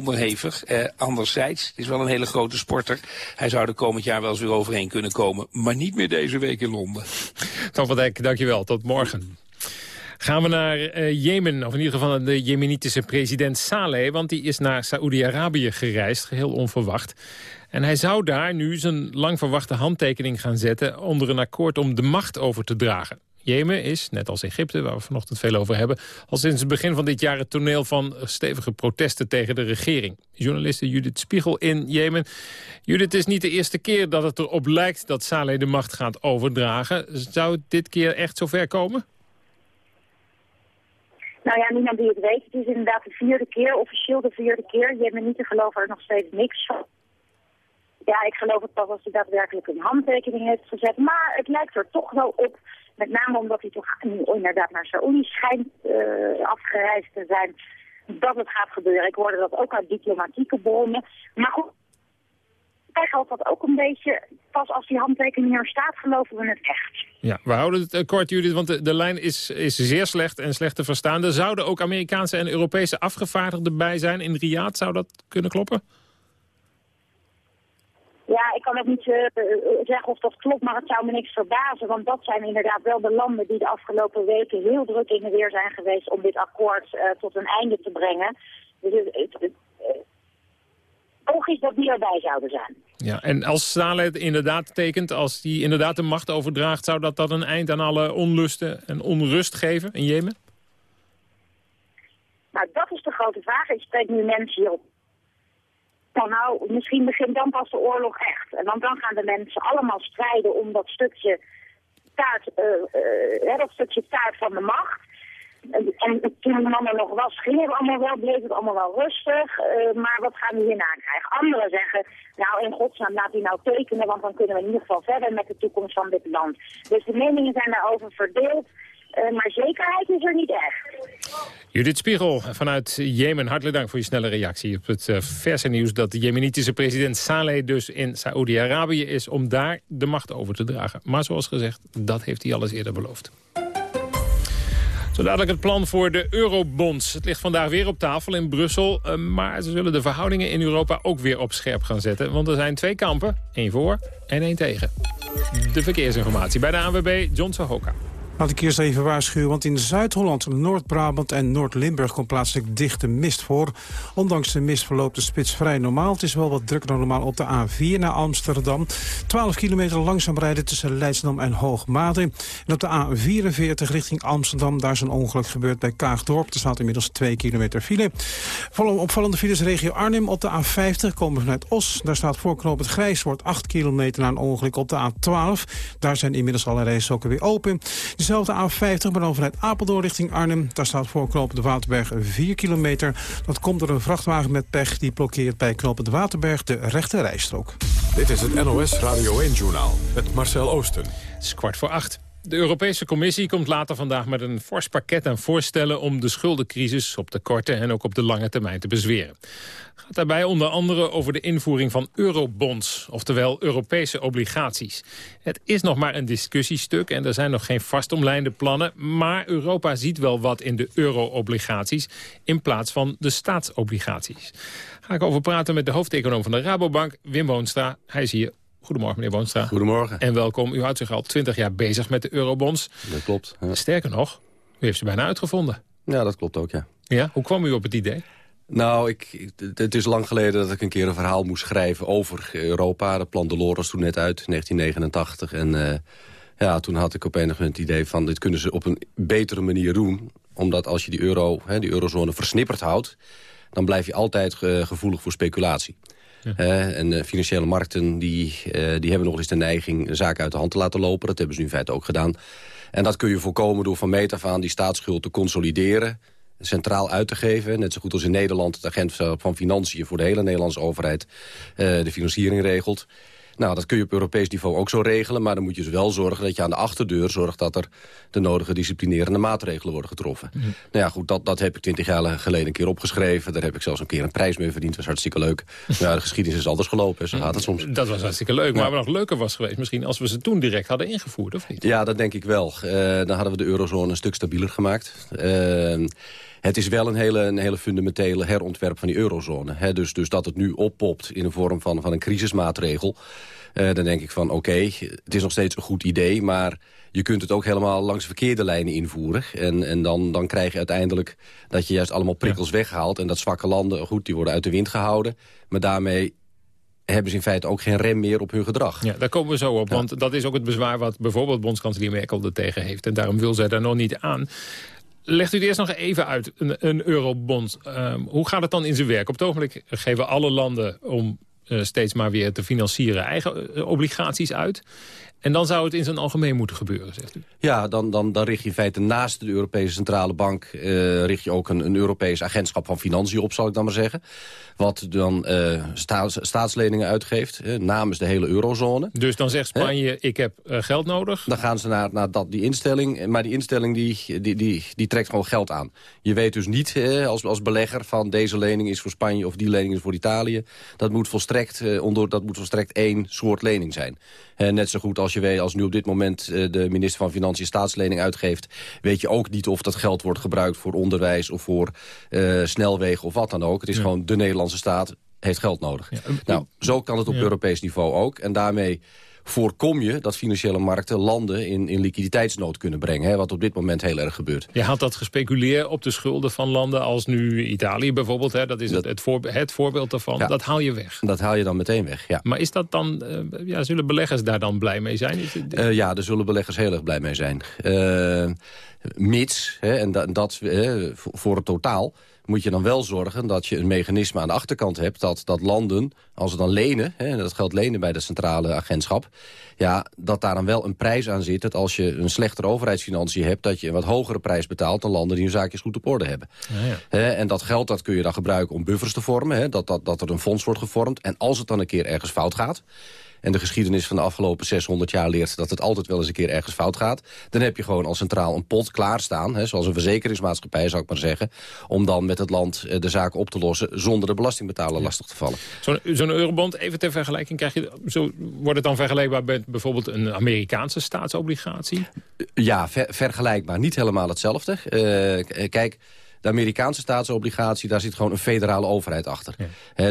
Uh, anderzijds, is wel een hele grote sporter. Hij zou er komend jaar wel eens weer overheen kunnen komen. Maar niet meer deze week in Londen. Tom van Dijk, dankjewel. Tot morgen. Gaan we naar uh, Jemen, of in ieder geval de jemenitische president Saleh... want die is naar Saoedi-Arabië gereisd, geheel onverwacht. En hij zou daar nu zijn lang verwachte handtekening gaan zetten... onder een akkoord om de macht over te dragen. Jemen is, net als Egypte, waar we vanochtend veel over hebben... al sinds het begin van dit jaar het toneel van stevige protesten tegen de regering. Journaliste Judith Spiegel in Jemen. Judith, het is niet de eerste keer dat het erop lijkt dat Saleh de macht gaat overdragen. Zou het dit keer echt zover komen? Nou ja, niemand die het weet. Het is inderdaad de vierde keer, officieel de vierde keer. Jemenieten geloven er nog steeds niks van. Ja, ik geloof het pas als hij daadwerkelijk een handtekening heeft gezet. Maar het lijkt er toch wel op met name omdat hij toch nu inderdaad naar Saoedi schijnt uh, afgereisd te zijn. Dat het gaat gebeuren. Ik hoorde dat ook uit diplomatieke bronnen. Maar goed, wij geldt dat ook een beetje. Pas als die handtekening er staat, geloven we het echt. Ja, we houden het uh, kort, Judith, want de, de lijn is, is zeer slecht en slecht te verstaan. Er zouden ook Amerikaanse en Europese afgevaardigden bij zijn in Riyadh. Zou dat kunnen kloppen? Ja, ik kan ook niet uh, zeggen of dat klopt, maar het zou me niks verbazen. Want dat zijn inderdaad wel de landen die de afgelopen weken heel druk in de weer zijn geweest om dit akkoord uh, tot een einde te brengen. Dus het, het, logisch dat die erbij zouden zijn. Ja, en als Saleh inderdaad tekent, als die inderdaad de macht overdraagt... zou dat dan een eind aan alle onlusten en onrust geven in Jemen? Nou, dat is de grote vraag. Ik spreek nu mensen hierop nou, nou, misschien begint dan pas de oorlog echt. En dan, dan gaan de mensen allemaal strijden om dat stukje taart, uh, uh, stukje taart van de macht. en toen de man er nog was, ging het allemaal wel, bleef het allemaal wel rustig. Uh, maar wat gaan we hierna krijgen? Anderen zeggen, nou in godsnaam laat hij nou tekenen, want dan kunnen we in ieder geval verder met de toekomst van dit land. Dus de meningen zijn daarover verdeeld. Uh, maar zekerheid is er niet echt. Judith Spiegel vanuit Jemen, hartelijk dank voor je snelle reactie op het uh, verse nieuws dat de jemenitische president Saleh dus in Saoedi-Arabië is om daar de macht over te dragen. Maar zoals gezegd, dat heeft hij al eens eerder beloofd. Zo dadelijk het plan voor de eurobonds. Het ligt vandaag weer op tafel in Brussel. Eh, maar ze zullen de verhoudingen in Europa ook weer op scherp gaan zetten. Want er zijn twee kampen, één voor en één tegen. De verkeersinformatie bij de ANWB, John Sohoka. Laat ik eerst even waarschuwen, want in Zuid-Holland, Noord-Brabant en Noord-Limburg komt plaatselijk dichte mist voor. Ondanks de mist verloopt de spits vrij normaal. Het is wel wat drukker dan normaal op de A4 naar Amsterdam. 12 kilometer langzaam rijden tussen Leidsdam en Hoogmade. En op de A44 richting Amsterdam, daar is een ongeluk gebeurd bij Kaagdorp. Er staat inmiddels 2 kilometer file. Opvallende files regio Arnhem op de A50 komen vanuit Os. Daar staat voorknopend het Grijs, wordt 8 kilometer na een ongeluk op de A12. Daar zijn inmiddels alle rijstroken weer open. Dezelfde A50, maar dan vanuit Apeldoorn richting Arnhem. Daar staat voor knooppunt de Waterberg 4 kilometer. Dat komt door een vrachtwagen met pech. Die blokkeert bij knooppunt de Waterberg de rechte rijstrook. Dit is het NOS Radio 1-journaal met Marcel Oosten. Het is kwart voor acht. De Europese Commissie komt later vandaag met een fors pakket aan voorstellen... om de schuldencrisis op de korte en ook op de lange termijn te bezweren. Het gaat daarbij onder andere over de invoering van eurobonds... oftewel Europese obligaties. Het is nog maar een discussiestuk en er zijn nog geen vastomlijnde plannen... maar Europa ziet wel wat in de euro-obligaties... in plaats van de staatsobligaties. Ga ik over praten met de hoofdeconoom van de Rabobank, Wim Woonstra. Hij is hier Goedemorgen, meneer Boonstra. Goedemorgen. En welkom. U houdt zich al twintig jaar bezig met de eurobonds. Dat klopt. Sterker nog, u heeft ze bijna uitgevonden. Ja, dat klopt ook, ja. Ja, hoe kwam u op het idee? Nou, ik, het is lang geleden dat ik een keer een verhaal moest schrijven over Europa. De plan Delors toen net uit, 1989. En uh, ja, toen had ik op enig moment het idee van... dit kunnen ze op een betere manier doen. Omdat als je die, euro, hè, die eurozone versnipperd houdt... dan blijf je altijd gevoelig voor speculatie en de financiële markten die, uh, die hebben nog eens de neiging zaken uit de hand te laten lopen. Dat hebben ze nu in feite ook gedaan. En dat kun je voorkomen door van meet af aan die staatsschuld te consolideren centraal uit te geven. Net zo goed als in Nederland het agent van Financiën... voor de hele Nederlandse overheid uh, de financiering regelt. Nou, dat kun je op Europees niveau ook zo regelen. Maar dan moet je dus wel zorgen dat je aan de achterdeur zorgt... dat er de nodige disciplinerende maatregelen worden getroffen. Nou ja, goed, dat, dat heb ik twintig jaar geleden een keer opgeschreven. Daar heb ik zelfs een keer een prijs mee verdiend. Dat was hartstikke leuk. ja, de geschiedenis is anders gelopen. Zo gaat het soms. Dat was hartstikke leuk. Maar wat nog leuker was geweest misschien... als we ze toen direct hadden ingevoerd, of niet? Ja, dat denk ik wel. Uh, dan hadden we de eurozone een stuk stabieler gemaakt. Uh, het is wel een hele, een hele fundamentele herontwerp van die eurozone. dus, dus dat het nu oppopt in de vorm van, van een crisismaatregel... Uh, dan denk ik van oké, het is nog steeds een goed idee... maar je kunt het ook helemaal langs verkeerde lijnen invoeren. En, en dan, dan krijg je uiteindelijk dat je juist allemaal prikkels weghaalt... en dat zwakke landen, goed, die worden uit de wind gehouden. Maar daarmee hebben ze in feite ook geen rem meer op hun gedrag. Ja, daar komen we zo op, want dat is ook het bezwaar... wat bijvoorbeeld bondskanselier Merkel er tegen heeft. En daarom wil zij daar nog niet aan. Legt u het eerst nog even uit, een, een eurobond. Um, hoe gaat het dan in zijn werk? Op het ogenblik geven alle landen om uh, steeds maar weer te financieren eigen uh, obligaties uit. En dan zou het in zijn algemeen moeten gebeuren, zegt u? Ja, dan, dan, dan richt je in feite naast de Europese Centrale Bank... Uh, richt je ook een, een Europees agentschap van financiën op, zal ik dan maar zeggen. Wat dan uh, staats, staatsleningen uitgeeft uh, namens de hele eurozone. Dus dan zegt Spanje, ik heb geld nodig? Dan gaan ze naar, naar dat, die instelling. Maar die instelling die, die, die, die trekt gewoon geld aan. Je weet dus niet als, als belegger van deze lening is voor Spanje... of die lening is voor Italië. Dat moet volstrekt, onder, dat moet volstrekt één soort lening zijn. net zo goed als als nu op dit moment de minister van Financiën staatslening uitgeeft... weet je ook niet of dat geld wordt gebruikt voor onderwijs... of voor uh, snelwegen of wat dan ook. Het is ja. gewoon de Nederlandse staat heeft geld nodig. Ja. Nou, zo kan het op. Europees niveau ook. En daarmee voorkom je dat financiële markten landen in, in liquiditeitsnood kunnen brengen. Hè, wat op dit moment heel erg gebeurt. Je had dat gespeculeerd op de schulden van landen als nu Italië bijvoorbeeld. Hè, dat is dat, het, het, voor, het, voorbeeld daarvan. Ja, dat haal je weg. Dat haal je dan meteen weg, ja. Maar is dat dan, uh, ja, zullen beleggers daar dan blij mee zijn? Uh, ja, daar zullen beleggers heel erg blij mee zijn. Uh, mits, hè, en dat, dat voor het totaal moet je dan wel zorgen dat je een mechanisme aan de achterkant hebt... dat, dat landen, als ze dan lenen, hè, dat geldt lenen bij de centrale agentschap... ja, dat daar dan wel een prijs aan zit... dat als je een slechtere overheidsfinanciën hebt... dat je een wat hogere prijs betaalt dan landen die hun zaakjes goed op orde hebben. Ja, ja. Hè, en dat geld dat kun je dan gebruiken om buffers te vormen. Hè, dat, dat, dat er een fonds wordt gevormd. En als het dan een keer ergens fout gaat... en de geschiedenis van de afgelopen 600 jaar leert... dat het altijd wel eens een keer ergens fout gaat... dan heb je gewoon als centraal een pot klaarstaan... Hè, zoals een verzekeringsmaatschappij zou ik maar zeggen... om dan met het land eh, de zaak op te lossen... zonder de belastingbetaler lastig te vallen. Zo'n zo'n eurobond, even ter vergelijking, krijg je, zo, wordt het dan vergelijkbaar met bijvoorbeeld een Amerikaanse staatsobligatie? Ja, ver- vergelijkbaar. Niet helemaal hetzelfde. Eh, k- kijk, de Amerikaanse staatsobligatie, daar zit gewoon een federale overheid achter.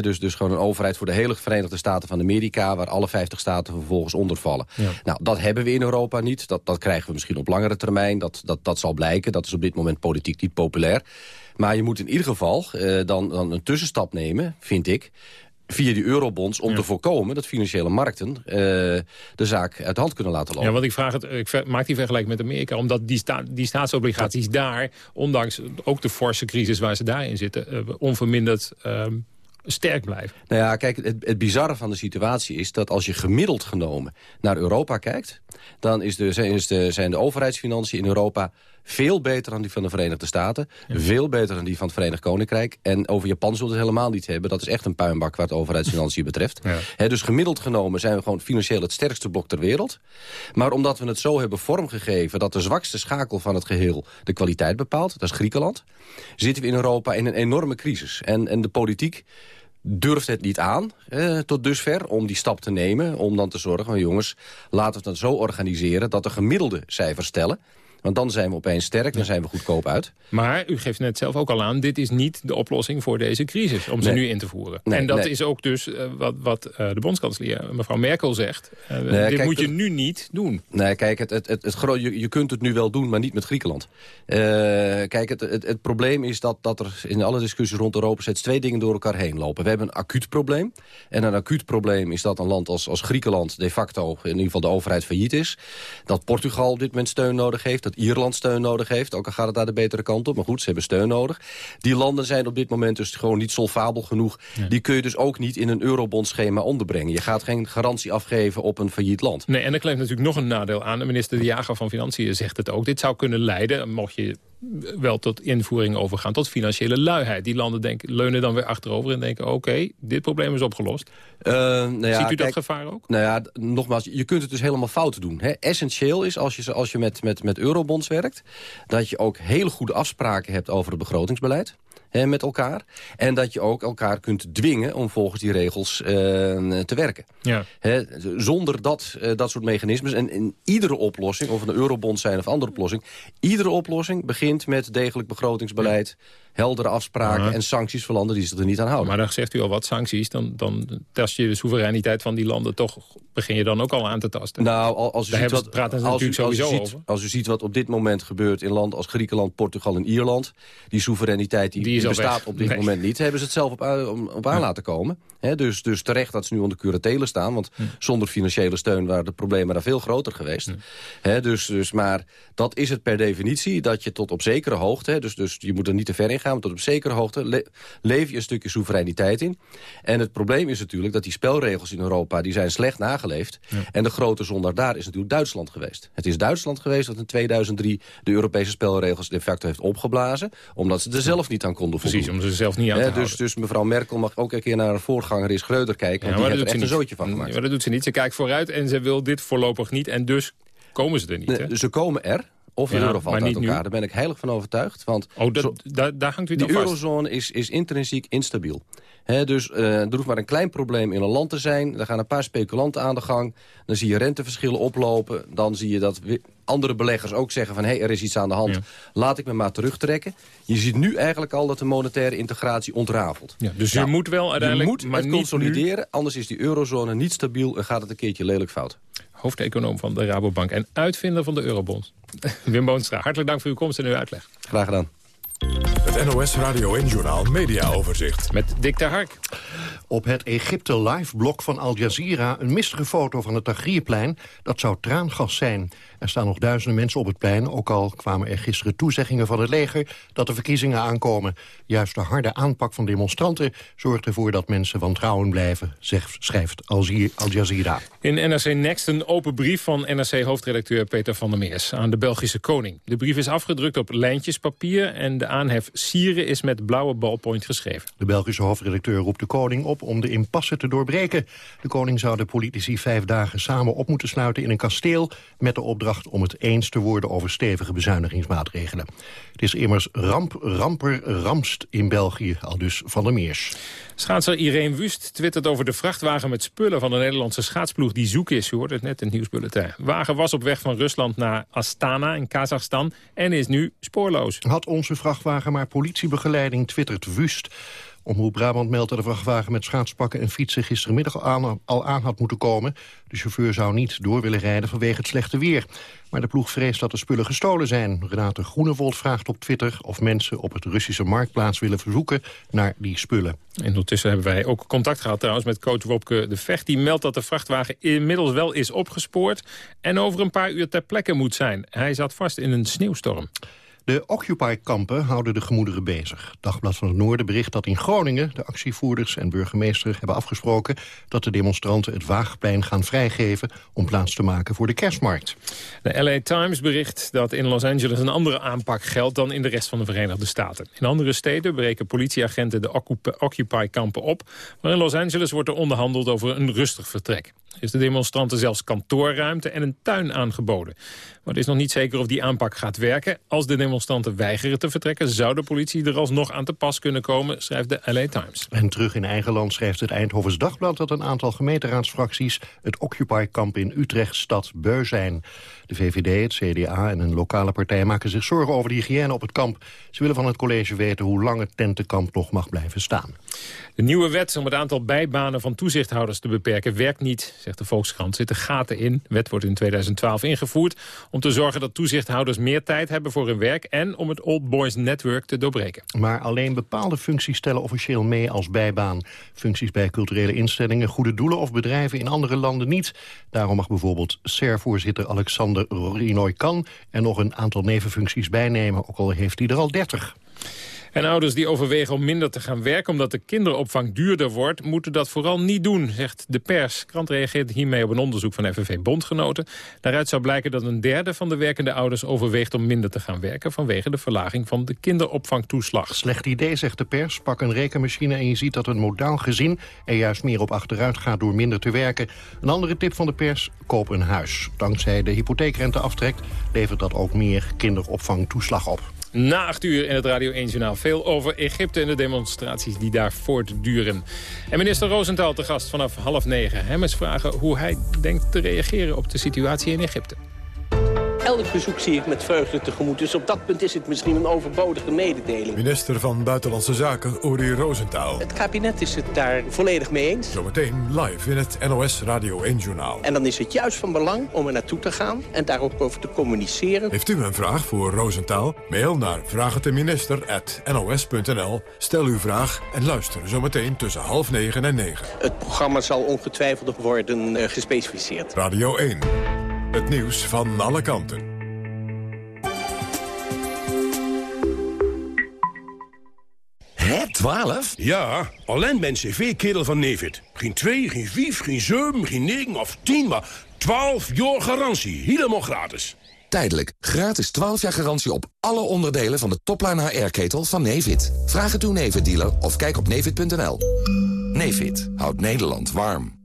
Dus, dus gewoon een overheid voor de hele Verenigde Staten van Amerika... waar alle 50 staten vervolgens onder vallen. Ja. Nou, dat hebben we in Europa niet. Dat, dat krijgen we misschien op langere termijn. Dat, dat, dat zal blijken. Dat is op dit moment politiek niet populair. Maar je moet in ieder geval eh, dan, dan een tussenstap nemen, vind ik via die eurobonds om te voorkomen dat financiële markten eh, de zaak uit de hand kunnen laten lopen. Ja, want ik, vraag het, ik maak die vergelijking met Amerika... omdat die, sta, die staatsobligaties daar, ondanks ook de forse crisis waar ze daarin zitten... eh, onverminderd ehm, sterk blijven. Nou ja, kijk, het, het bizarre van de situatie is dat als je gemiddeld genomen naar Europa kijkt... dan is de, zijn, is de, zijn de overheidsfinanciën in Europa veel beter dan die van de Verenigde Staten. Veel beter dan die van het Verenigd Koninkrijk. En over Japan zullen we het helemaal niet hebben. Dat is echt een puinbak wat overheidsfinanciën (laughs) betreft. Dus gemiddeld genomen zijn we gewoon financieel het sterkste blok ter wereld. Maar omdat we het zo hebben vormgegeven... dat de zwakste schakel van het geheel de kwaliteit bepaalt... dat is Griekenland... zitten we in Europa in een enorme crisis. En, en de politiek durft het niet aan eh, tot dusver om die stap te nemen. Om dan te zorgen van jongens, laten we het dan zo organiseren... dat de gemiddelde cijfers tellen. Want dan zijn we opeens sterk, dan zijn we goedkoop uit. Maar u geeft net zelf ook al aan... dit is niet de oplossing voor deze crisis, om ze Nee. nu in te voeren. Nee, en dat nee. is ook dus eh, wat, wat eh, de bondskanselier, mevrouw Merkel, zegt. Eh, dit kijk, moet je nu niet doen. Nee, kijk, het, het, het, je, je kunt het nu wel doen, maar niet met Griekenland. Kijk, het, het, het probleem is dat, dat er in alle discussies rond Europa... steeds twee dingen door elkaar heen lopen. We hebben een acuut probleem. En een acuut probleem is dat een land als, als Griekenland... de facto, in ieder geval de overheid, failliet is. Dat Portugal op dit moment steun nodig heeft. Dat Ierland steun nodig heeft. Ook al gaat het daar de betere kant op. Maar goed, ze hebben steun nodig. Die landen zijn op dit moment dus gewoon niet solvabel genoeg. Die kun je dus ook niet in een eurobondschema onderbrengen. Je gaat geen garantie afgeven op een failliet land. Nee, en er kleeft natuurlijk nog een nadeel aan. De minister De Jager van Financiën zegt het ook. Dit zou kunnen leiden, mocht je wel tot invoering overgaan... tot financiële luiheid. Die landen denken, leunen dan weer achterover en denken... oké, dit probleem is opgelost. Eh, nou ja, Ziet u dat gevaar ook? Nou ja, nogmaals, je kunt het dus helemaal fout doen. Hè. Essentieel is, als je, als je met, met, met eurobonds werkt... dat je ook hele goede afspraken hebt over het begrotingsbeleid met elkaar. En dat je ook elkaar kunt dwingen om volgens die regels eh, te werken. Ja. Hè, zonder dat, eh, dat soort mechanismes. En in iedere oplossing, of een eurobond zijn of andere oplossing... iedere oplossing begint met degelijk begrotingsbeleid... heldere afspraken en sancties voor landen die zich er niet aan houden. Maar dan zegt u al wat sancties. Dan, dan tast je de soevereiniteit van die landen toch... begin je dan ook al aan te tasten. Nou, al- als u Daar ziet wat, als u, als ziet. Als u ziet wat op dit moment gebeurt in landen als Griekenland, Portugal en Ierland... die soevereiniteit die, bestaat weg. op dit Nee. moment niet... hebben ze het zelf op, op aan laten komen. Dus, dus terecht dat ze nu onder curatele staan... want zonder financiële steun waren de problemen daar veel groter geweest. Dus, dus, maar dat is het per definitie, dat je tot op zekere hoogte... dus, dus je moet er niet te ver in gaan, maar tot op zekere hoogte... le- leef je een stukje soevereiniteit in. En het probleem is natuurlijk dat die spelregels in Europa... die zijn slecht nageleefd. En de grote zondaar daar is natuurlijk Duitsland geweest. Het is Duitsland geweest dat in 2003 de Europese spelregels de facto heeft opgeblazen... omdat ze er zelf niet aan konden voldoen. Precies, om ze zelf niet aan te houden. dus, dus mevrouw Merkel mag ook een keer naar haar voorganger is Schreuder kijken... want die heeft er echt een zootje van gemaakt. Ja, maar dat doet ze niet. Ze kijkt vooruit en ze wil dit voorlopig niet. En dus komen ze er niet. hè? Ze komen er, of de Ja, euro valt uit nu. elkaar. Daar ben ik heilig van overtuigd. Want Oh, dat, zo- daar, daar hangt u dan vast. eurozone is, is intrinsiek instabiel. Dus eh, er hoeft maar een klein probleem in een land te zijn. Er gaan een paar speculanten aan de gang. Dan zie je renteverschillen oplopen. Dan zie je dat andere beleggers ook zeggen van... hé, hey, er is iets aan de hand. Laat ik me maar terugtrekken. Je ziet nu eigenlijk al dat de monetaire integratie ontrafelt. Ja, dus Nou, je moet wel uiteindelijk... Je moet maar het niet consolideren, anders is die eurozone niet stabiel... en gaat het een keertje lelijk fout. nu. Hoofdeconoom van de Rabobank en uitvinder van de eurobonds. (laughs) Wim Boonstra, hartelijk dank voor uw komst en uw uitleg. Graag gedaan. Het NOS Radio 1-journaal Media Overzicht. Met Dick de Hark. Op het Egypte live-blok van Al Jazeera een mistige foto van het Tagrierplein. Dat zou traangas zijn. Er staan nog duizenden mensen op het plein. Ook al kwamen er gisteren toezeggingen van het leger dat de verkiezingen aankomen. Juist de harde aanpak van demonstranten zorgt ervoor dat mensen wantrouwen blijven, zegt, schrijft Al Jazeera. In NRC Next een open brief van NRC-hoofdredacteur Peter van der Meers aan de Belgische koning. De brief is afgedrukt op lijntjespapier en de aanhef Sieren is met blauwe ballpoint geschreven. De Belgische hoofdredacteur roept de koning op om de impasse te doorbreken. De koning zou de politici vijf dagen samen op moeten sluiten in een kasteel... met de opdracht om het eens te worden over stevige bezuinigingsmaatregelen. Het is immers ramp, ramper, ramst in België, al dus Van der Meers. Schaatser Irene Wust twittert over de vrachtwagen met spullen van de Nederlandse schaatsploeg die zoek is. U hoort het net in het nieuwsbulletin. Wagen was op weg van Rusland naar Astana in Kazachstan en is nu spoorloos. Had onze vrachtwagen maar politiebegeleiding, twittert Wust. Omroep Brabant meldt dat de vrachtwagen met schaatspakken en fietsen gistermiddag al aan had moeten komen. De chauffeur zou niet door willen rijden vanwege het slechte weer. Maar de ploeg vreest dat de spullen gestolen zijn. Renate Groenewold vraagt op Twitter of mensen op het Russische marktplaats willen verzoeken naar die spullen. Ondertussen hebben wij ook contact gehad trouwens met coach Wopke de Vecht. Die meldt dat de vrachtwagen inmiddels wel is opgespoord en over een paar uur ter plekke moet zijn. Hij zat vast in een sneeuwstorm. De Occupy-kampen houden de gemoederen bezig. Dagblad van het Noorden bericht dat in Groningen... de actievoerders en burgemeester hebben afgesproken... dat de demonstranten het Waagplein gaan vrijgeven... om plaats te maken voor de kerstmarkt. De LA Times bericht dat in Los Angeles een andere aanpak geldt... dan in de rest van de Verenigde Staten. In andere steden breken politieagenten de Occupy-kampen op... maar in Los Angeles wordt er onderhandeld over een rustig vertrek is de demonstranten zelfs kantoorruimte en een tuin aangeboden. Maar het is nog niet zeker of die aanpak gaat werken. Als de demonstranten weigeren te vertrekken... zou de politie er alsnog aan te pas kunnen komen, schrijft de LA Times. En terug in eigen land schrijft het Eindhovens Dagblad... dat een aantal gemeenteraadsfracties het Occupy-kamp in Utrecht stad beu zijn. De VVD, het CDA en een lokale partij maken zich zorgen over de hygiëne op het kamp. Ze willen van het college weten hoe lang het tentenkamp nog mag blijven staan. De nieuwe wet om het aantal bijbanen van toezichthouders te beperken werkt niet, zegt de Volkskrant. Zitten gaten in. De wet wordt in 2012 ingevoerd om te zorgen dat toezichthouders meer tijd hebben voor hun werk en om het Old Boys Network te doorbreken. Maar alleen bepaalde functies stellen officieel mee als bijbaan. Functies bij culturele instellingen, goede doelen of bedrijven in andere landen niet. Daarom mag bijvoorbeeld SER-voorzitter Alexander Rinoy Kan er nog een aantal nevenfuncties bijnemen, ook al heeft hij er al 30. En ouders die overwegen om minder te gaan werken omdat de kinderopvang duurder wordt, moeten dat vooral niet doen, zegt de pers. De krant reageert hiermee op een onderzoek van FNV Bondgenoten. Daaruit zou blijken dat een derde van de werkende ouders overweegt om minder te gaan werken vanwege de verlaging van de kinderopvangtoeslag. Slecht idee, zegt de pers. Pak een rekenmachine en je ziet dat een modaal gezin er juist meer op achteruit gaat door minder te werken. Een andere tip van de pers, koop een huis. Dankzij de hypotheekrente aftrekt levert dat ook meer kinderopvangtoeslag op. Na acht uur in het Radio 1 Journaal. Veel over Egypte en de demonstraties die daar voortduren. En minister Rosenthal te gast vanaf half negen. Hem eens vragen hoe hij denkt te reageren op de situatie in Egypte. Elk bezoek zie ik met vreugde tegemoet. Dus op dat punt is het misschien een overbodige mededeling. Minister van Buitenlandse Zaken, Uri Rosenthal. Het kabinet is het daar volledig mee eens. Zometeen live in het NOS Radio 1-journaal. En dan is het juist van belang om er naartoe te gaan en daarop over te communiceren. Heeft u een vraag voor Rosenthal? Mail naar vraagteminister.nos.nl. Stel uw vraag en luister zometeen tussen half negen en negen. Het programma zal ongetwijfeld worden uh, gespecificeerd. Radio 1. Het nieuws van alle kanten. Hè, 12? Ja, alleen mijn cv-kerel van Nevid. Geen 2, geen 5, geen 7, geen 9 of 10, maar 12 jaar garantie. Helemaal gratis. Tijdelijk. Gratis 12 jaar garantie op alle onderdelen van de topline HR-ketel van Nevid. Vraag het uw Nevid-dealer of kijk op nevid.nl. Nevid houdt Nederland warm.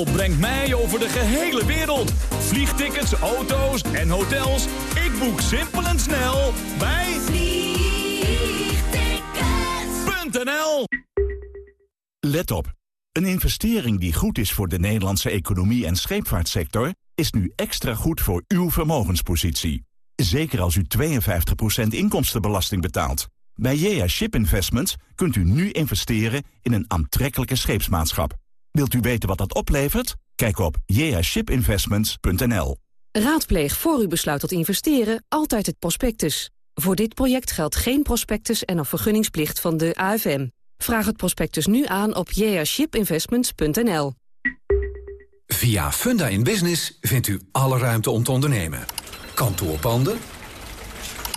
Vliegtickets.nl brengt mij over de gehele wereld. Vliegtickets, auto's en hotels. Ik boek simpel en snel bij... Funda.nl Let op. Een investering die goed is voor de Nederlandse economie en scheepvaartsector... is nu extra goed voor uw vermogenspositie. Zeker als u 52% inkomstenbelasting betaalt. Bij JA Ship Investments kunt u nu investeren in een aantrekkelijke scheepsmaatschap. Wilt u weten wat dat oplevert? Kijk op jashipinvestments.nl. Raadpleeg voor u besluit tot investeren altijd het prospectus. Voor dit project geldt geen prospectus en een vergunningsplicht van de AFM. Vraag het prospectus nu aan op jashipinvestments.nl. Via Funda in Business vindt u alle ruimte om te ondernemen. Kantoorpanden.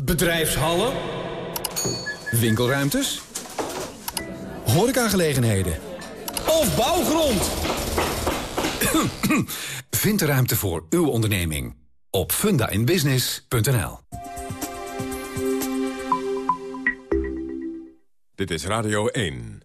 Bedrijfshallen. Winkelruimtes. Horecagelegenheden. Of bouwgrond. (coughs) Vind de ruimte voor uw onderneming op fundainbusiness.nl. Dit is Radio 1.